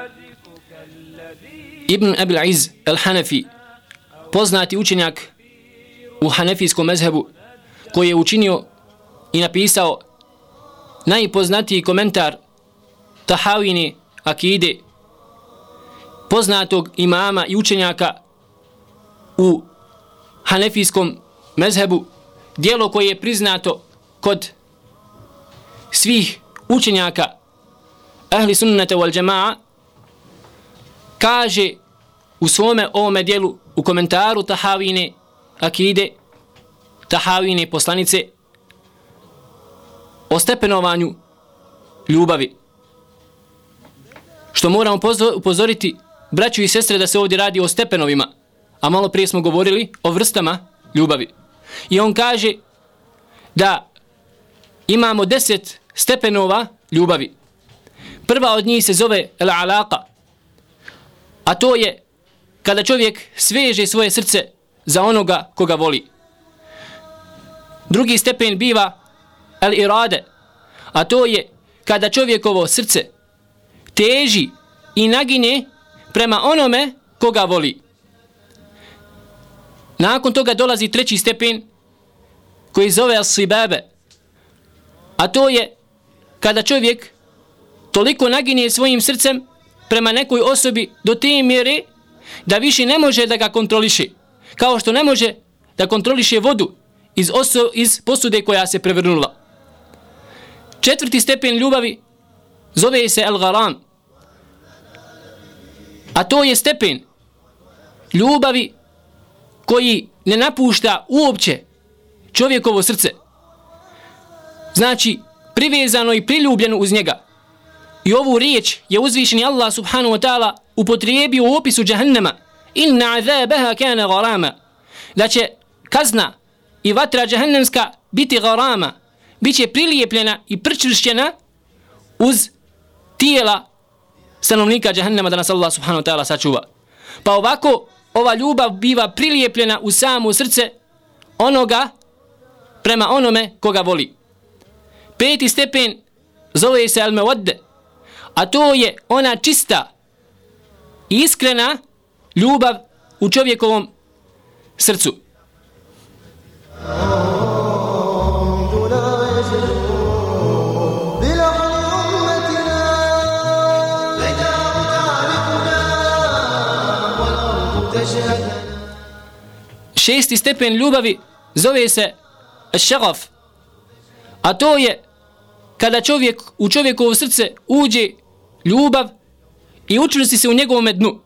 Ibn Abil Iz el-Hanafi, poznati učenjak u hanefijskom mezhebu, koji je učinio i napisao najpoznatiji komentar Tahavine akide, poznatog imama i učenjaka u hanefijskom mezhebu, dijelo koje je priznato kod svih učenjaka ahli sunnata wal jama'a kaže u svome ovome dijelu u komentaru Tahavine akide Tahavine poslanice o stepenovanju ljubavi. Što moramo upozoriti braću i sestre da se ovdje radi o stepenovima a malo prije smo govorili o vrstama ljubavi i on kaže da imamo deset stepenova ljubavi prva od njih se zove el alaka a to je kada čovjek sveže svoje srce za onoga koga voli. Drugi stepen biva el irade, a to je kada čovjekovo srce teži i nagine prema onome koga voli. Nakon toga dolazi treći stepen koji zove asibabe. a to je kada čovjek toliko naginje svojim srcem prema nekoj osobi do te mjere da više ne može da ga kontroliše. Kao što ne može da kontroliše vodu iz, oso, iz posude koja se prevrnula. Četvrti stepen ljubavi zove se El Garam. A to je stepen ljubavi koji ne napušta uopće čovjekovo srce. Znači, privezano i priljubljeno uz njega. I ovu riječ je uzvišeni Allah subhanahu wa ta'ala upotrijebio u opisu džahannama. Inna azabaha kana garama. Da će kazna i vatra džahannamska biti garama. Biće prilijepljena i prčvršćena uz tijela stanovnika džahannama da nas Allah subhanahu wa ta'ala sačuva. Pa ovako ova ljubav biva prilijepljena u samo srce onoga prema onome koga voli. Peti stepen zove se al-mawadde, a to je ona čista i iskrena ljubav u čovjekovom srcu. Šesti stepen ljubavi zove se šagaf, a to je kada čovjek u čovjekovo srce uđe ljubav i učvrsti se u njegovom dnu.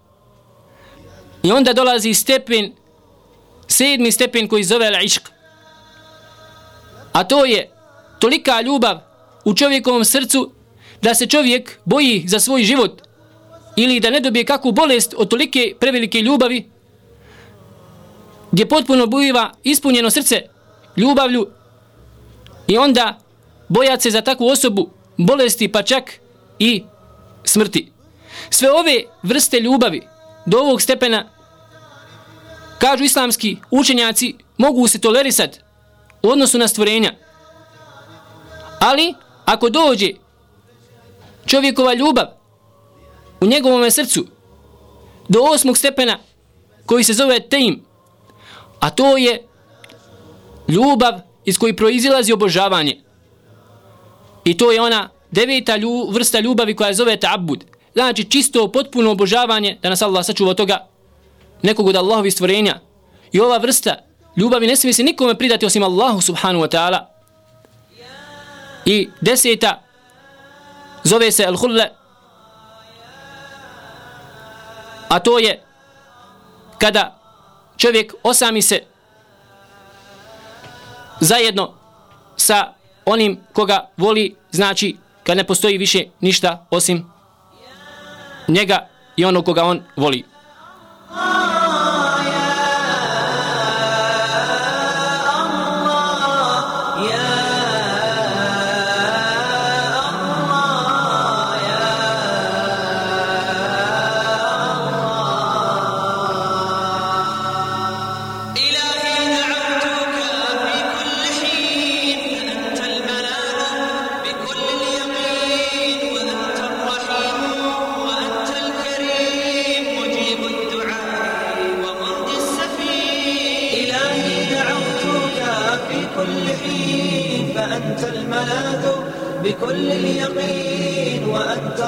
I onda dolazi stepen, sedmi stepen koji zove al-išq. A to je tolika ljubav u čovjekovom srcu da se čovjek boji za svoj život ili da ne dobije kakvu bolest od tolike prevelike ljubavi gdje potpuno bujiva ispunjeno srce ljubavlju i onda bojat se za takvu osobu bolesti pa čak i smrti. Sve ove vrste ljubavi do ovog stepena kažu islamski učenjaci mogu se tolerisati u odnosu na stvorenja. Ali ako dođe čovjekova ljubav u njegovom srcu do osmog stepena koji se zove teim, a to je ljubav iz koji proizilazi obožavanje. I to je ona deveta lju, vrsta ljubavi koja zove ta'abud. Znači čisto, potpuno obožavanje da nas Allah sačuva toga nekog od Allahovi stvorenja. I ova vrsta ljubavi ne smije se nikome pridati osim Allahu subhanu wa ta'ala. I deseta zove se al-hulle a to je kada čovjek osami se zajedno sa onim koga voli, znači kad ne postoji više ništa osim njega i onog koga on voli.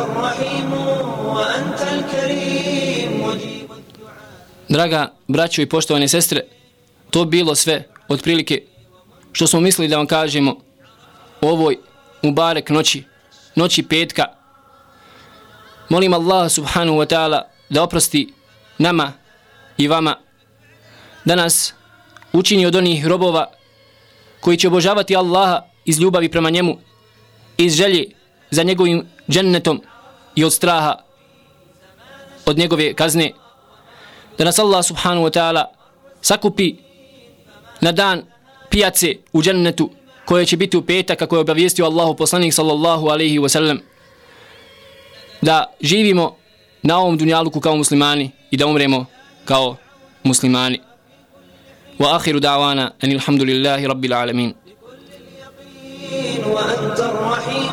الرحيم وأنت الكريم مجيب Draga braćo i poštovane sestre, to bilo sve otprilike što smo mislili da vam kažemo o ovoj Mubarek noći, noći petka. Molim Allah subhanahu wa ta'ala da oprosti nama i vama, da nas učini od onih robova koji će obožavati Allaha iz ljubavi prema njemu iz želje za njegovim džennetom i od straha od njegove kazne da nas Allah subhanahu wa ta'ala sakupi na dan pijace u džennetu koje će biti u petak kako je obavijestio Allahu poslanik sallallahu alaihi wa sallam da živimo na ovom dunjaluku kao muslimani i da umremo kao muslimani. Wa akhiru da'wana anilhamdulillahi rabbil alamin. وأنت rahim.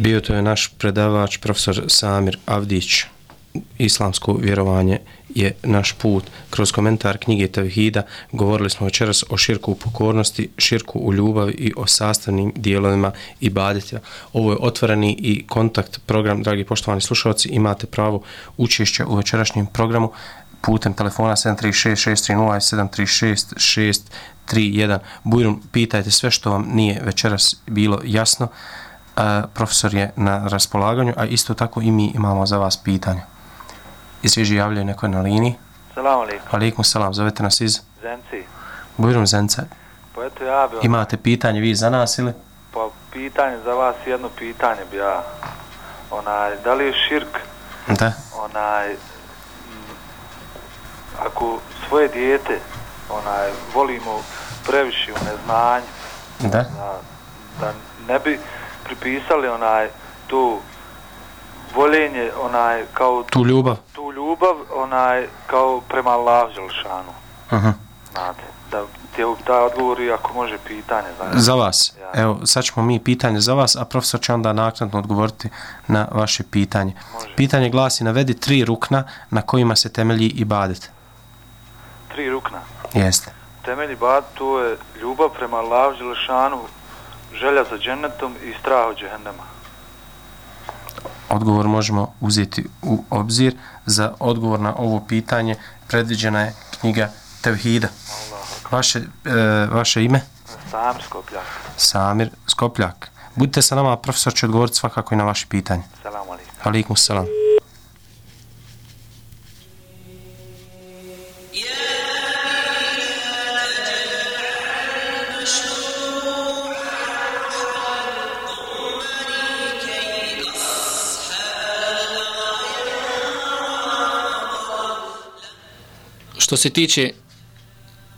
Bio to je naš predavač, profesor Samir Avdić. Islamsko vjerovanje je naš put. Kroz komentar knjige Tevhida govorili smo večeras o širku u pokornosti, širku u ljubavi i o sastavnim dijelovima i badetima. Ovo je otvoreni i kontakt program, dragi poštovani slušalci, imate pravo učešća u večerašnjem programu putem telefona 736-630 736-631. Bujrum, pitajte sve što vam nije večeras bilo jasno. Uh, profesor je na raspolaganju, a isto tako i mi imamo za vas pitanje. Iz reži javljaju neko na liniji. Salam alaikum. Alaikum salam, zovete nas iz? Zenci. Bujrom Zenca, Pa eto ja bi, imate pitanje vi za nas ili? pa pitanje za vas, jedno pitanje bi ja, onaj, da li je širk, Da. onaj, ako svoje dijete, onaj, volimo previše u neznanju, Da. da, da ne bi pripisali onaj, tu voljenje, onaj, kao Tu ljubav. tu ljubav, onaj, kao prema Allah Želšanu, Aha. znate, da je taj odgovor i ako može pitanje, znači. Za vas. Ja. Evo, sad ćemo mi pitanje za vas, a profesor će onda naknadno odgovoriti na vaše pitanje. Može. Pitanje glasi, navedi tri rukna na kojima se temelji ibadet. Tri rukna. Jeste. Temelji bad to je ljubav prema Allahu Želešanu, želja za džennetom i strah od džehennema. Odgovor možemo uzeti u obzir. Za odgovor na ovo pitanje predviđena je knjiga Tevhida. Vaše, e, vaše ime? Sam skopljak. Samir Skopljak. Budite sa nama, profesor će odgovoriti svakako i na vaše pitanje. Salam alaikum. Alikum salam. Što se tiče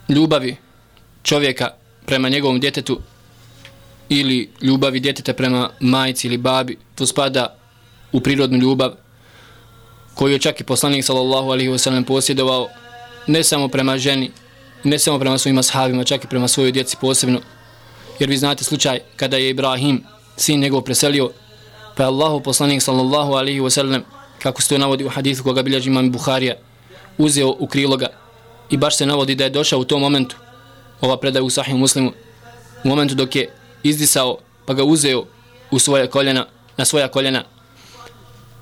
ljubavi čovjeka prema njegovom djetetu ili ljubavi djeteta prema majci ili babi, to spada u prirodnu ljubav koju je čak i poslanik sallallahu alaihi wasallam posjedovao ne samo prema ženi, ne samo prema svojim ashabima, čak i prema svojoj djeci posebno. Jer vi znate slučaj kada je Ibrahim, sin njegov, preselio, pa je Allahu poslanik sallallahu alaihi wasallam, kako se to navodi u hadithu koga bilježi imam Buharija, uzeo u kriloga i baš se navodi da je došao u tom momentu, ova predaja u sahih muslimu, u momentu dok je izdisao, pa ga uzeo u svoje koljena, na svoja koljena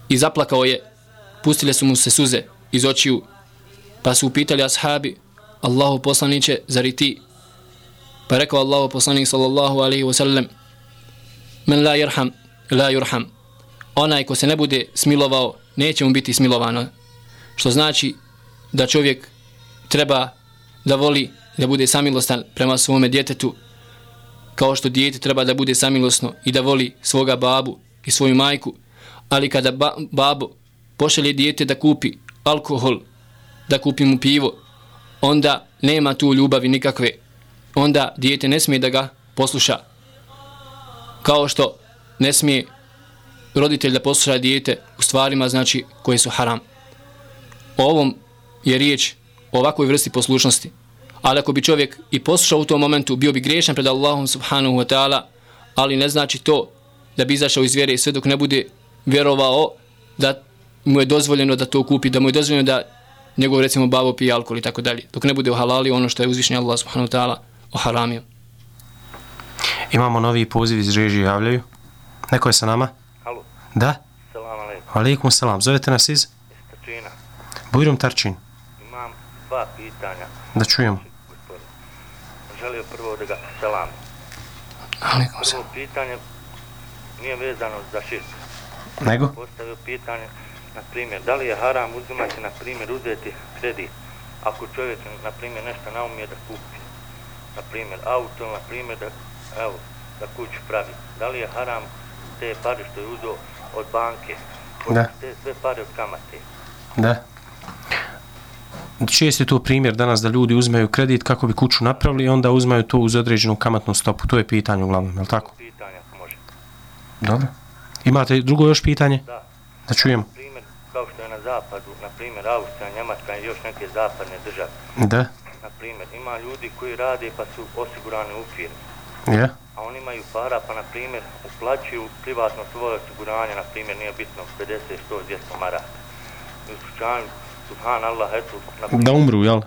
i zaplakao je, pustile su mu se suze iz očiju, pa su upitali ashabi, Allahu poslaniće, zar i ti? Pa rekao Allahu poslanik sallallahu alaihi wa sallam, men la jerham, la jurham. Onaj ko se ne bude smilovao, neće mu biti smilovano. Što znači da čovjek treba da voli da bude samilostan prema svome djetetu, kao što dijete treba da bude samilosno i da voli svoga babu i svoju majku, ali kada ba babo pošalje dijete da kupi alkohol, da kupi mu pivo, onda nema tu ljubavi nikakve. Onda dijete ne smije da ga posluša. Kao što ne smije roditelj da posluša dijete u stvarima znači koje su haram. O ovom je riječ ovakvoj vrsti poslušnosti. Ali ako bi čovjek i poslušao u tom momentu, bio bi griješan pred Allahom subhanahu wa ta'ala, ali ne znači to da bi izašao iz vjere sve dok ne bude vjerovao da mu je dozvoljeno da to kupi, da mu je dozvoljeno da njegov recimo babo pije alkohol i tako dalje. Dok ne bude uhalalio ono što je uzvišnji Allah subhanahu wa ta'ala oharamio. Imamo novi poziv iz režije javljaju. Neko je sa nama? Halo. Da? Salam alaikum. Alikum salam. Zovete nas iz? Tačina. Bujrum Tarčin. Dva pitanja. Da čujem. Želio prvo da ga selam. Alikum Prvo salam. pitanje nije vezano za širk. Nego? Postavio pitanje, na primjer, da li je haram uzimati, na primjer, uzeti kredit ako čovjek, na primjer, nešto naumije da kupi. Na primjer, auto, na primjer, da, evo, da kuću pravi. Da li je haram te pare što je uzeo od banke, Da. te sve pare od kamate. Da. Čijest je to primjer danas da ljudi uzmaju kredit kako bi kuću napravili i onda uzmaju to uz određenu kamatnu stopu? To je pitanje uglavnom, je li tako? Pitanje može. Dobro. Imate drugo još pitanje? Da. Da čujem. primjer, kao što je na zapadu, na primjer Austrija, Njemačka i još neke zapadne države. Da. Na primjer, ima ljudi koji rade pa su osigurani u firmi, Ja. a oni imaju para pa na primjer uplaćuju privatno svoje osiguranje, na primjer nije bitno 50, 100, 200 maraka. U slučaju, subhanallah, eto, na primjer, Da umru, jel?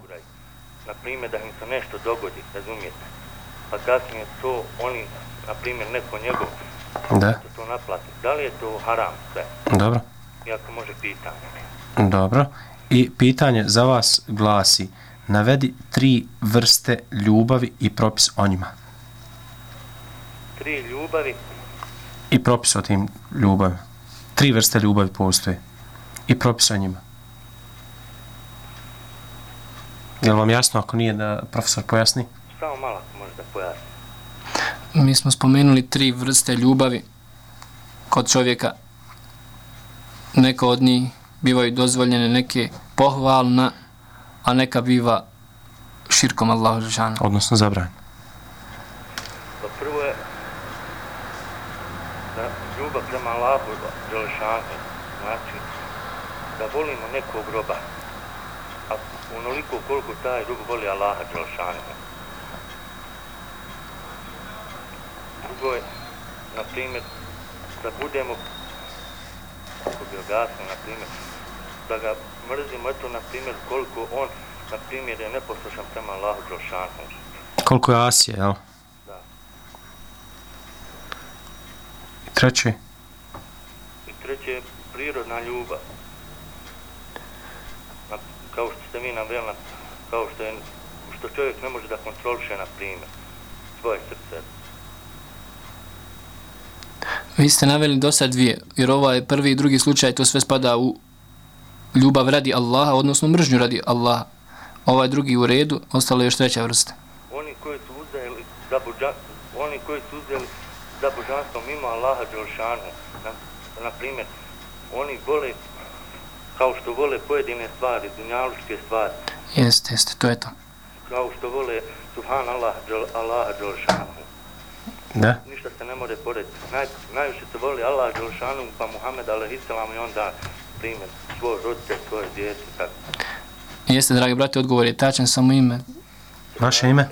na primjer da im se nešto dogodi, razumijete? Pa kasnije to oni, na primjer, neko njegov, Da. da to naplati. Da li je to haram sve? Dobro. Iako može pitanje. Dobro. I pitanje za vas glasi, navedi tri vrste ljubavi i propis o njima. Tri ljubavi, I propis o tim ljubavi. Tri vrste ljubavi postoje. I propis o njima. Je li vam jasno ako nije da profesor pojasni? samo malo ako može da pojasni. Mi smo spomenuli tri vrste ljubavi kod čovjeka. Neka od njih bivaju dozvoljene, neke pohvalna, a neka biva širkom Allahu Žešanu. Odnosno zabranjeno. Pa prvo je da ljubav prema Allahu Đelešanu, znači da volimo nekog roba, onoliko koliko taj rob voli Allaha Đelešanu. Drugo je, na primjer, da budemo, kako bi objasnio, na primjer, da ga mrzimo, eto, na primjer, koliko on, na primjer, je neposlušan prema Allahu Đelešanu. Koliko je Asije, jel? Da. I treći? I treće je prirodna ljubav. Kao što ste vi naveli, na- kao što, je, što čovjek ne može da kontroliše, na primjer, svoje srce. Vi ste naveli do sad dvije, jer ovaj prvi i drugi slučaj to sve spada u ljubav radi Allaha, odnosno mržnju radi Allaha. Ovaj drugi u redu, ostalo je još treća vrsta. Oni koji su uzeli za božan, oni koji su uzeli za božanstvo mimo Allaha Đelšanu, na, na primjer, oni vole, kao što vole pojedine stvari, dunjaluške stvari, Jeste, jeste, to je to. kao što vole Subhan Allah, Đelšanu. Da. Ništa se ne more porediti. Naj, najviše se voli Allah Đelšanu, pa Muhammed alaihissalam i onda primjer svoj roditelj, svoje djece, tako. Jeste, dragi brate, odgovor je tačan, samo ime. Vaše ime?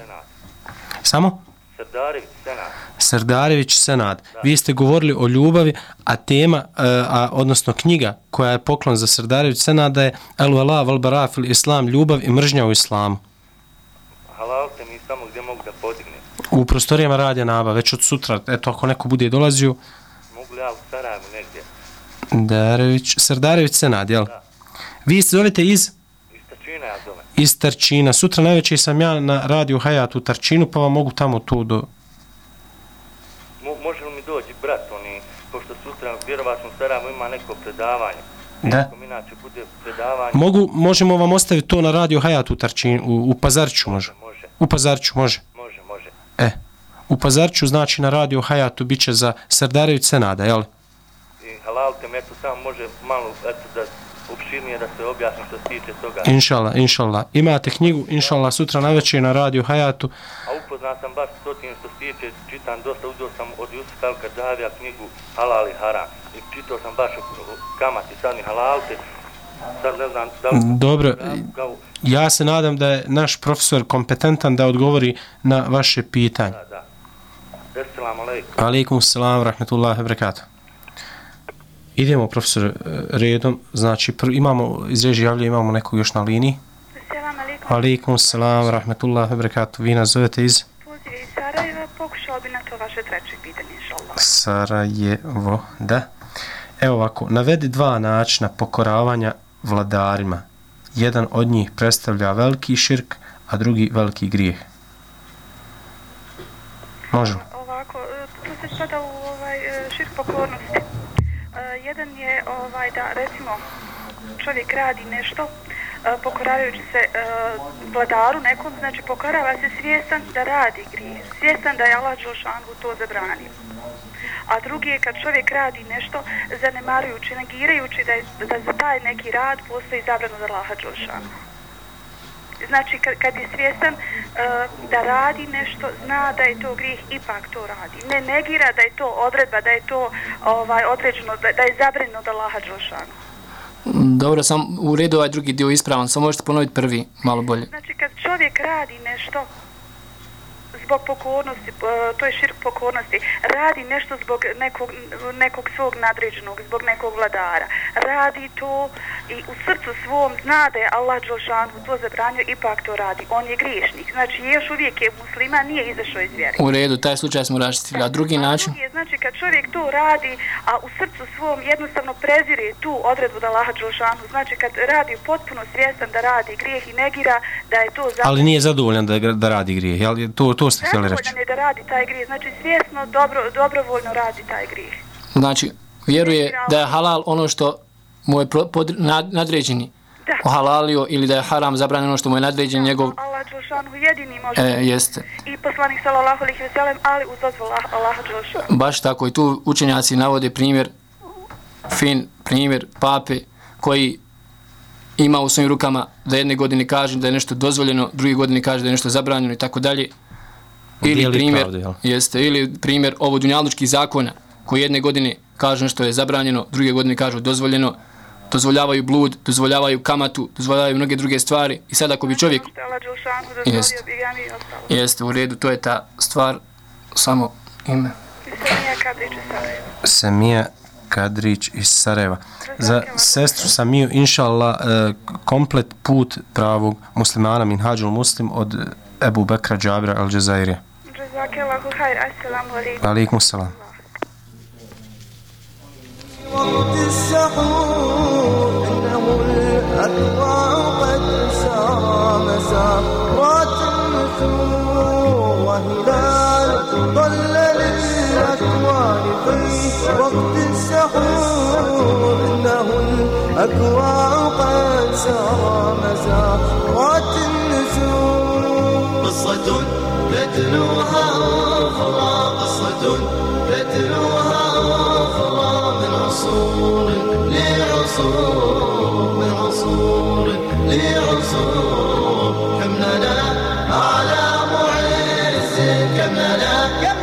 Samo? Srdarević, Senat. Srdarević Senad. Vi ste govorili o ljubavi, a tema, e, a, odnosno knjiga koja je poklon za Srdarević Senada je El Vala Val Barafil Islam, ljubav i mržnja u islamu. Halal te mi samo gdje mogu da podignem. U prostorijama radija naba, već od sutra, eto ako neko bude dolazio, Mogu li ja u Sarajevu negdje? Darević, Srdarević Senad, jel? Vi se zovete iz? Iz Tačina ja zovem. Iz Tarčina. Sutra najveći sam ja na radiju Hayat u Tarčinu, pa vam mogu tamo tu do... Mo, može li mi doći brat, oni, pošto sutra vjerovatno u Sarajevu ima neko predavanje. Da. Inače bude predavanje, Mogu, možemo vam ostaviti to na radiju Hayat u Tarčinu, u, u Pazarću može. može, U Pazarću može. može, može. E, u Pazarću znači na radiju Hayatu bit će za Srdarević Senada, jel? I halal te mi eto samo može malo, eto da opširnije da se objasni što se tiče toga. Inšallah, inšallah. Imate knjigu, inšallah, sutra navečer na radiju Hayatu. A upoznat sam baš s tim što se tiče, čitam dosta, uzeo sam od Jusufa El Kadavija knjigu Halal i Haram. I čitao sam baš o kamati, sad halalte. Sad ne znam da li... Dobro, ja se nadam da je naš profesor kompetentan da odgovori na vaše pitanje. da, da. Assalamu alaikum. Alaikum salam, rahmetullahi wabarakatuh. Idemo, profesor, eh, redom. Znači, pr imamo, iz režije javlja imamo nekog još na liniji. Selam alaikum. Alaikum salam, rahmetullahi wabarakatuh. Vi nas zovete iz Poziv iz Sarajeva, pokušao bi na to vaše treće pitanje, inšallah. Sarajevo, da. Evo ovako, navedi dva načina pokoravanja vladarima. Jedan od njih predstavlja veliki širk, a drugi veliki grijeh. Može li? Ovako, e, tu se spada u ovaj e, šir pokornosti. Jedan je ovaj da recimo čovjek radi nešto e, pokoravajući se uh, vladaru nekom, znači pokorava se svjestan da radi grije, svjestan da je Allah Đelšanu to zabranio. A drugi je kad čovjek radi nešto zanemarujući, negirajući da, je, da za taj neki rad postoji zabranu za Allaha Đelšanu. Znači kad, kad je svjestan uh, da radi nešto, zna da je to grijeh, ipak to radi. Ne negira da je to odredba, da je to ovaj određeno, da, da je zabranjeno od Allaha Đelšanu. Dobro, sam u redu ovaj drugi dio ispravan, samo možete ponoviti prvi, malo bolje. Znači kad čovjek radi nešto zbog pokornosti, to je širk pokornosti, radi nešto zbog nekog, nekog svog nadređenog, zbog nekog vladara. Radi to i u srcu svom zna da je Allah Đelšanu to zabranio, ipak to radi. On je griješnik. Znači još uvijek je muslima, nije izašao iz vjere. U redu, taj slučaj smo raštili. A drugi način? Drugi je, znači kad čovjek to radi, a u srcu svom jednostavno prezire tu odredbu da Allaha Đelšanu, znači kad radi potpuno svjestan da radi grijeh i negira, da je to zabranjeno. Ali nije zadovoljan da, da radi grijeh, jel? To, to ste htjeli reći. Zadovoljan je da radi taj grijeh, znači svjesno, dobro, dobrovoljno radi taj grijeh. Znači, vjeruje da je halal ono što mu je pod, nad, nadređeni Da. ohalalio ili da je haram zabranjeno ono što mu je nadređen njegov Allah Đelšanu jedini može. E, jeste. I poslanik sallallahu alejhi ve sellem, ali uz dozvolu Allah- Allaha Đelešanu. Baš tako i tu učenjaci navode primjer, fin primjer pape koji ima u svojim rukama da jedne godine kaže da je nešto dozvoljeno, druge godine kaže da je nešto zabranjeno i tako dalje. Ili primjer, pravdu, jel? jeste, ili primjer ovo dunjalučkih zakona koji jedne godine kaže nešto je zabranjeno, druge godine kažu dozvoljeno, dozvoljavaju blud, dozvoljavaju kamatu, dozvoljavaju mnoge druge stvari i sad ako bi čovjek Što Jeste. jeste u redu, to je ta stvar samo ime. Semija Kadrić iz Sarajeva. Za sestru Samiju, inša Allah, e, komplet put pravog muslimana Minhađul Muslim od Ebu Bekra Džabra al Džazairija. Jazakallahu khair. Assalamu alaikum. Alikum salam. وقت السحور إنه الأكوى قد سار مسارات النسور وهلال ضل للأكوان في وقت السحور إنه الأكوى قد سار مسارات النسور قصة تتلوها أخرى قصة تتلوها أخرى من عصور لعصور من عصور لعصور كم لنا أعلام عز كم لنا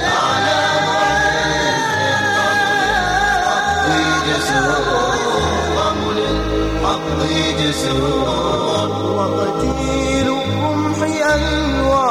أعلام عز حق جسور جسور. وقتيل رمحي أنوار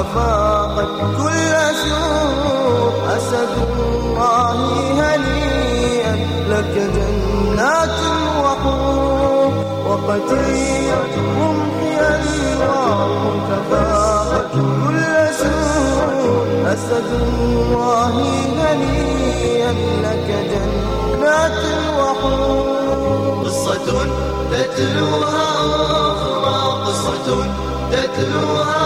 كفاقت كل سوق أسد الله هنيئا لك جنات وحور. وقتيل رمحي أنوار كفاقت كل سوق أسد الله هنيئا لك جنات وحور. قصة تتلوها أخرى. قصة تتلوها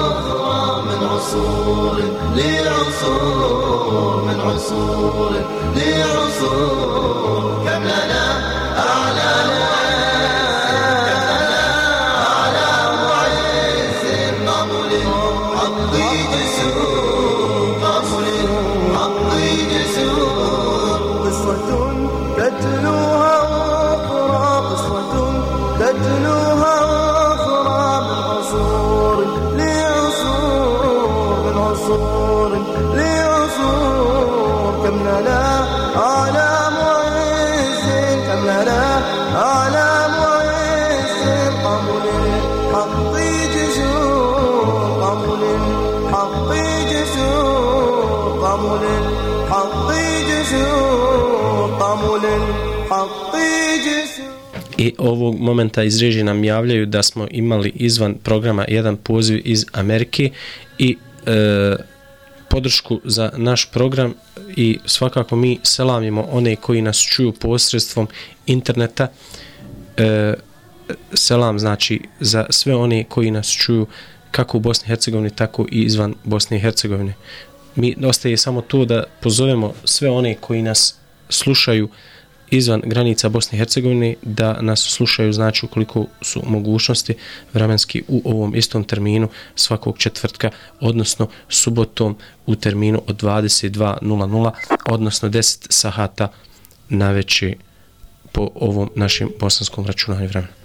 أخرى. من عصور لعصور من عصور لعصور كم لنا لعصور كم لنا أعلام عز كم لنا أعلام عز قمر الحق جسور قمر الحق جسور قمر الحق جسور قمر الحق جسور I ovog momenta iz režije nam javljaju da smo imali izvan programa jedan poziv iz Amerike i e, podršku za naš program i svakako mi selamimo one koji nas čuju posredstvom interneta. E, selam znači za sve one koji nas čuju kako u Bosni i Hercegovini, tako i izvan Bosne i Hercegovine. Mi ostaje samo to da pozovemo sve one koji nas slušaju izvan granica Bosne i Hercegovine da nas slušaju znači ukoliko su mogućnosti vremenski u ovom istom terminu svakog četvrtka odnosno subotom u terminu od 22.00 odnosno 10 sahata na veći po ovom našem bosanskom računanju vremena.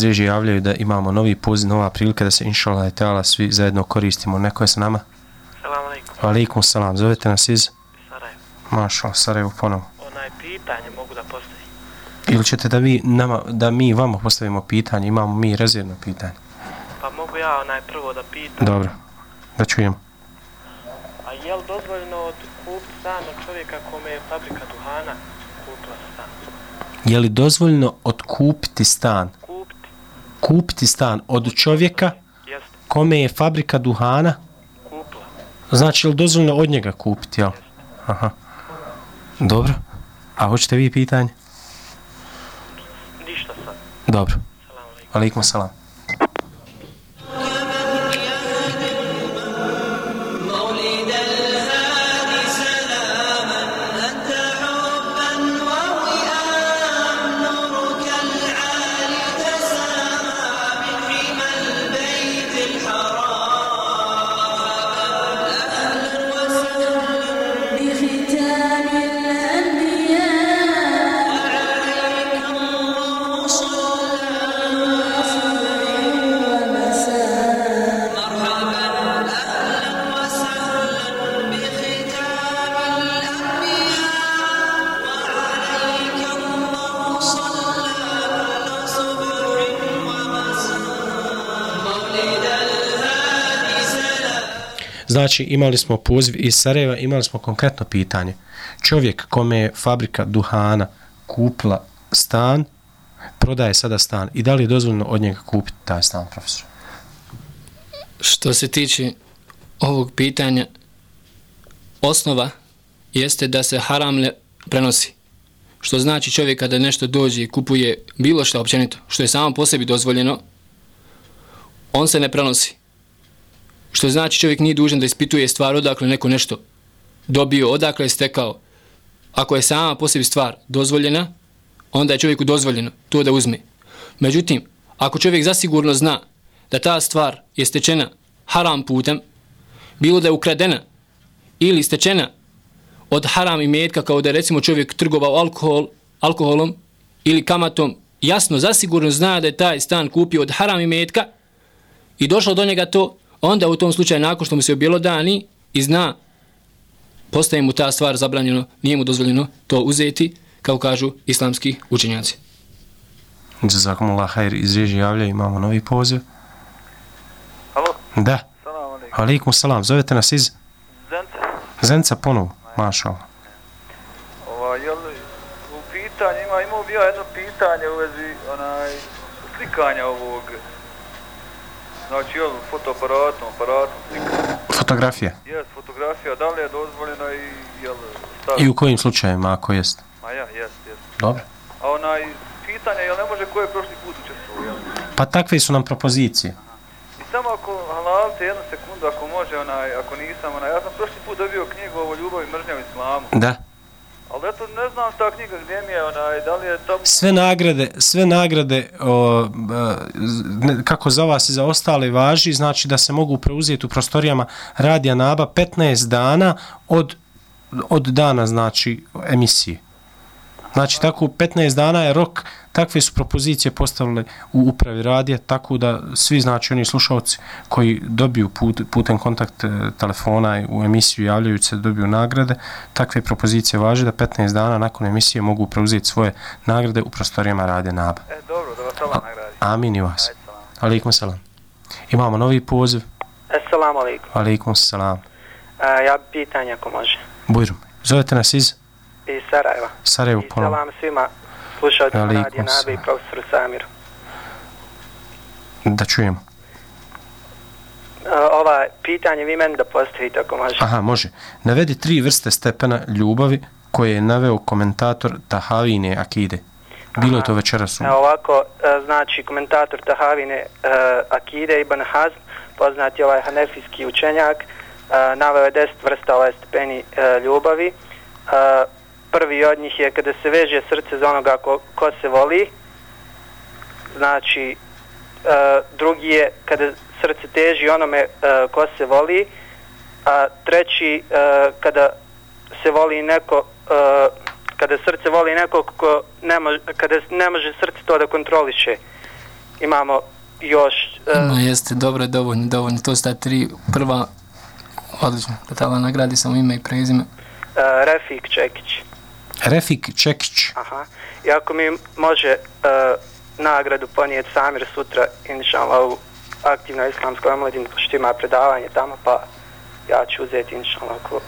Iz režije javljaju da imamo novi poziv, nova prilika da se inšala i teala svi zajedno koristimo. Neko je sa nama? Salam alaikum. Alaikum salam. Zovete nas iz? Sarajevo. Maša, Sarajevo ponovo. Onaj pitanje mogu da postavim. Ili ćete da, vi, nama, da mi vama postavimo pitanje, imamo mi rezervno pitanje. Pa mogu ja onaj prvo da pitam. Dobro, da čujemo. A je li dozvoljeno od kupiti stan od čovjeka kome je fabrika duhana kupila stan? Je li dozvoljno otkupiti stan? Kupiti. Stan od čovjeka kome je fabrika duhana? Kupila. Znači, je li dozvoljno od njega kupiti, jel? Aha. Dobro. A hoćete vi pitanje? Ništa sad. Dobro. Alaikum salam. Znači, imali smo poziv iz Sarajeva, imali smo konkretno pitanje. Čovjek kome je fabrika duhana kupla stan, prodaje sada stan i da li je dozvoljno od njega kupiti taj stan, profesor? Što se tiče ovog pitanja, osnova jeste da se haram ne prenosi. Što znači čovjek kada nešto dođe i kupuje bilo što općenito, što je samo po sebi dozvoljeno, on se ne prenosi. Što znači čovjek nije dužan da ispituje stvar odakle neko nešto dobio, odakle je stekao. Ako je sama po sebi stvar dozvoljena, onda je čovjeku dozvoljeno to da uzme. Međutim, ako čovjek zasigurno zna da ta stvar je stečena haram putem, bilo da je ukradena ili stečena od haram i metka kao da je recimo čovjek trgovao alkohol, alkoholom ili kamatom, jasno, zasigurno zna da je taj stan kupio od haram i metka i došlo do njega to, onda u tom slučaju nakon što mu se objelo dani i zna postaje mu ta stvar zabranjeno, nije mu dozvoljeno to uzeti, kao kažu islamski učenjaci. Jazakumullah hajr iz režije javljaju, imamo novi poziv. Halo? Da. Salam alaikum. Alaikum salam. Zovete nas iz Zence. Zenca ponovo. Maša Allah. Ova, jel, u pitanju ima, imao bi ja jedno pitanje u vezi onaj, slikanja ovog, znači jel, fotoaparatom, aparatom slikanja. Fotografija. Jes, fotografija, da li je dozvoljena i, jel, staviti? I u kojim slučajevima, ako jest? Ma ja, jes, jes. Dobro. A onaj, pitanje, jel ne može ko je prošli put učestvovao, jel? Pa takve su nam propozicije. I samo ako halalite jednu sekundu, ako može, onaj, ako nisam, onaj, ja sam prošli put dobio knjigu o ljubavi i mržnja u islamu. Da. Znam ta knjiga gdje mi je, onaj, da li je tamo... Sve nagrade, sve nagrade o, ne, kako za vas i za ostale važi, znači da se mogu preuzeti u prostorijama Radija Naba 15 dana od, od dana, znači, emisije. Znači, tako 15 dana je rok, takve su propozicije postavile u upravi radija, tako da svi, znači, oni slušalci koji dobiju put, putem kontakt e, telefona i u emisiju javljajući se dobiju nagrade, takve propozicije važe da 15 dana nakon emisije mogu preuzeti svoje nagrade u prostorijama radija NABA. E, dobro, da vas Allah nagradi. Amin i vas. Alaikum salam. Imamo novi poziv. Assalamu alaikum. Alaikum salam. Uh, ja bi pitanje ako može. Bujrum. Zovete nas iz Iz Sarajeva. Sarajevo I salam svima slušalcima Radija Nabe i profesoru Samiru. Da čujemo. Uh, ova pitanje vi meni da postavite ako može. Aha, može. Navedi tri vrste stepena ljubavi koje je naveo komentator Tahavine Akide. Bilo je to večeras u... Evo ovako, e, znači komentator Tahavine e, Akide Ibn Hazm, poznati ovaj hanefijski učenjak, e, naveo je deset vrsta ovaj stepeni e, ljubavi. E, prvi od njih je kada se veže srce za onoga ko, ko se voli, znači e, drugi je kada srce teži onome e, ko se voli, a treći e, kada se voli neko e, kada srce voli nekog ko ne može, kada ne može srce to da kontroliše imamo još... Uh, Ma jeste, dobro, dovoljno, dovoljno. To su tri prva, odlično, da tala nagradi samo ime i prezime. Uh, Refik Čekić. Refik Čekić. Aha. I ako mi može uh, nagradu ponijeti Samir sutra, inšallah, u aktivnoj islamskoj omladini, pošto ima predavanje tamo, pa ja ću uzeti, inšallah, ako...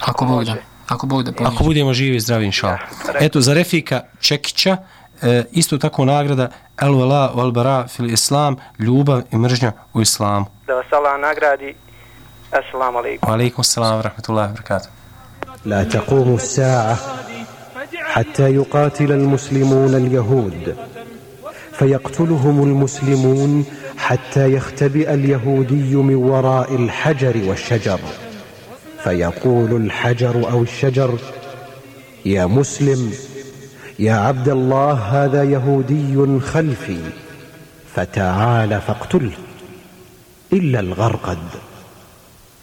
Ako Bog da, ako Bog da pomiješ. Ako budemo živi i zdravi, inšallah. Ja, Eto, za Refika Čekića, e, isto tako nagrada El Vela Val Bara fil Islam, ljubav i mržnja u Islamu. Da vas Allah nagradi. Assalamu alaikum. Wa alaikum salam wa rahmatullahi wa barakatuh. لا تقوم الساعة حتى يقاتل المسلمون اليهود. فيقتلهم المسلمون حتى يختبئ اليهودي من وراء الحجر والشجر. فيقول الحجر أو الشجر يا مسلم يا عبد الله هذا يهودي خلفي فتعال فاقتله إلا الغرقد.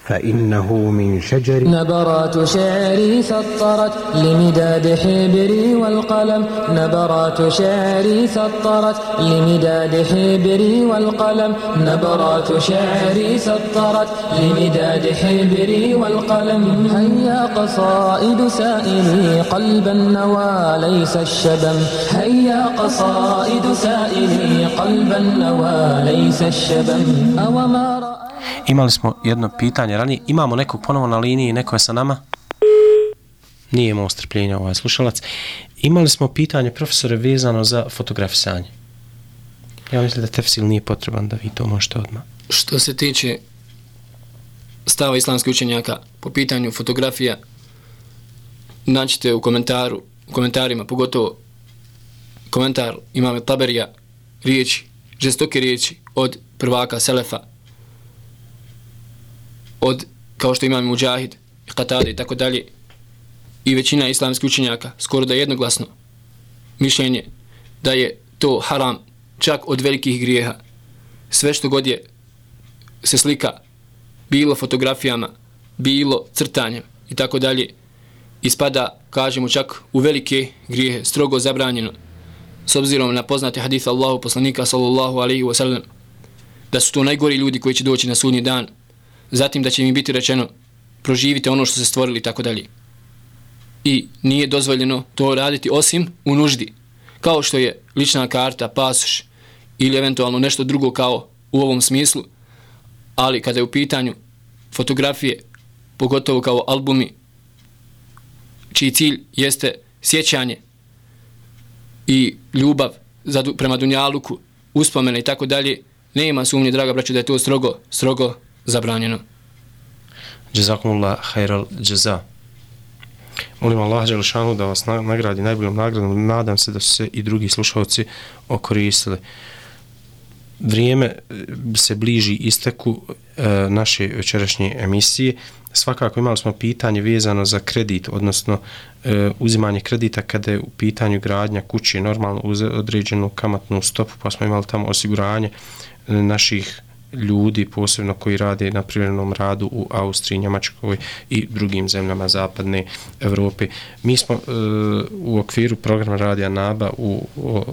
فإنه من شجر نبرات شعري سطرت لمداد حبري والقلم. نبرات شعري سطرت لمداد حبري والقلم. نبرات شعري سطرت لمداد حبري والقلم. هيا قصائد سائلي قلب النوى ليس الشبم. هيا قصائد سائلي قلب النوى ليس الشبم أوما رأى Imali smo jedno pitanje ranije. Imamo nekog ponovo na liniji, neko je sa nama? Nije imao strpljenja ovaj slušalac. Imali smo pitanje profesore vezano za fotografisanje. Ja mislim da tefsil nije potreban da vi to možete odmah. Što se tiče stava islamskih učenjaka po pitanju fotografija, naćete u komentaru, u komentarima, pogotovo komentar imame Taberija, riječi, žestoke riječi od prvaka Selefa, od, kao što imam Mujahid, Katade i tako dalje, i većina islamskih učenjaka, skoro da je jednoglasno mišljenje da je to haram čak od velikih grijeha. Sve što god je se slika, bilo fotografijama, bilo crtanjem i tako dalje, ispada, kažemo, čak u velike grijehe, strogo zabranjeno, s obzirom na poznati hadith Allahu poslanika sallallahu alaihi wa sallam, da su to najgori ljudi koji će doći na sudnji dan, zatim da će im biti rečeno proživite ono što se stvorili tako dalje. I nije dozvoljeno to raditi osim u nuždi, kao što je lična karta, pasoš ili eventualno nešto drugo kao u ovom smislu, ali kada je u pitanju fotografije, pogotovo kao albumi, čiji cilj jeste sjećanje i ljubav za, prema Dunjaluku, uspomene i tako dalje, nema sumnje, draga braću, da je to strogo, strogo zabranjeno. Jazakumullah khairal jaza. Molim Allah Đelšanu da vas nagradi najboljom nagradom. Nadam se da su se i drugi slušalci okoristili. Vrijeme eh, se bliži isteku e, naše večerašnje emisije. Svakako imali smo pitanje vezano za kredit, odnosno e, uzimanje kredita kada je u pitanju gradnja kuće normalno uz određenu kamatnu stopu, pa smo imali tamo osiguranje e, naših ljudi, posebno koji rade na privrednom radu u Austriji, Njemačkoj i drugim zemljama zapadne Evrope. Mi smo e, u okviru programa Radija Naba u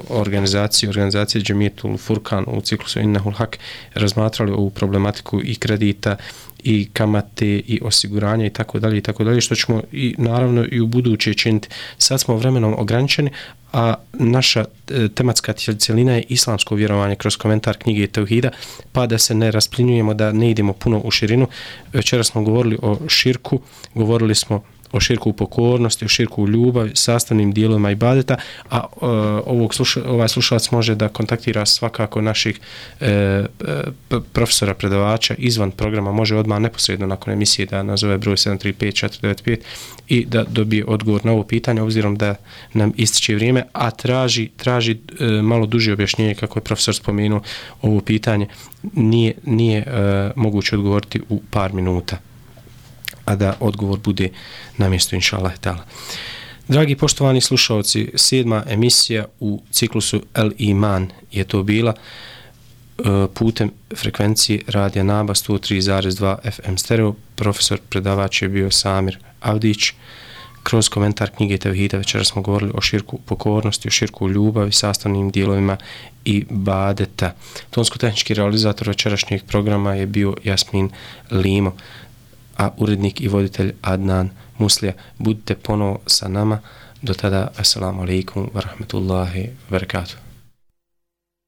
organizaciji organizacije Džemijetul Furkan u ciklusu Innahul Hak razmatrali ovu problematiku i kredita i kamate i osiguranja i tako dalje i tako dalje što ćemo i naravno i u buduće činiti. Sad smo vremenom ograničeni, a naša e, tematska cijelina je islamsko vjerovanje kroz komentar knjige Teuhida, pa da se ne rasplinjujemo, da ne idemo puno u širinu. Večera smo govorili o širku, govorili smo o širku u pokornosti, o širku u ljubavi, sastavnim dijelovima ibadeta, a e, ovog sluša, ovaj slušalac može da kontaktira svakako naših e, profesora predavača izvan programa, može odmah neposredno nakon emisije da nazove broj 735495 i da dobije odgovor na ovo pitanje, obzirom da nam ističe vrijeme, a traži, traži e, malo duže objašnjenje, kako je profesor spomenuo ovo pitanje, nije, nije e, moguće odgovoriti u par minuta a da odgovor bude na mjestu, inša Allah. Dragi poštovani slušalci, sedma emisija u ciklusu El Iman je to bila e, putem frekvencije radija Naba 103.2 FM stereo. Profesor predavač je bio Samir Avdić. kroz komentar knjige Tevhida večera smo govorili o širku pokornosti, o širku ljubavi, sastavnim dijelovima i badeta. Tonsko-tehnički realizator večerašnjeg programa je bio Jasmin Limo, a urednik i voditelj Adnan Muslija. Budite ponovo sa nama. Do tada, assalamu alaikum wa rahmatullahi wa barakatuh.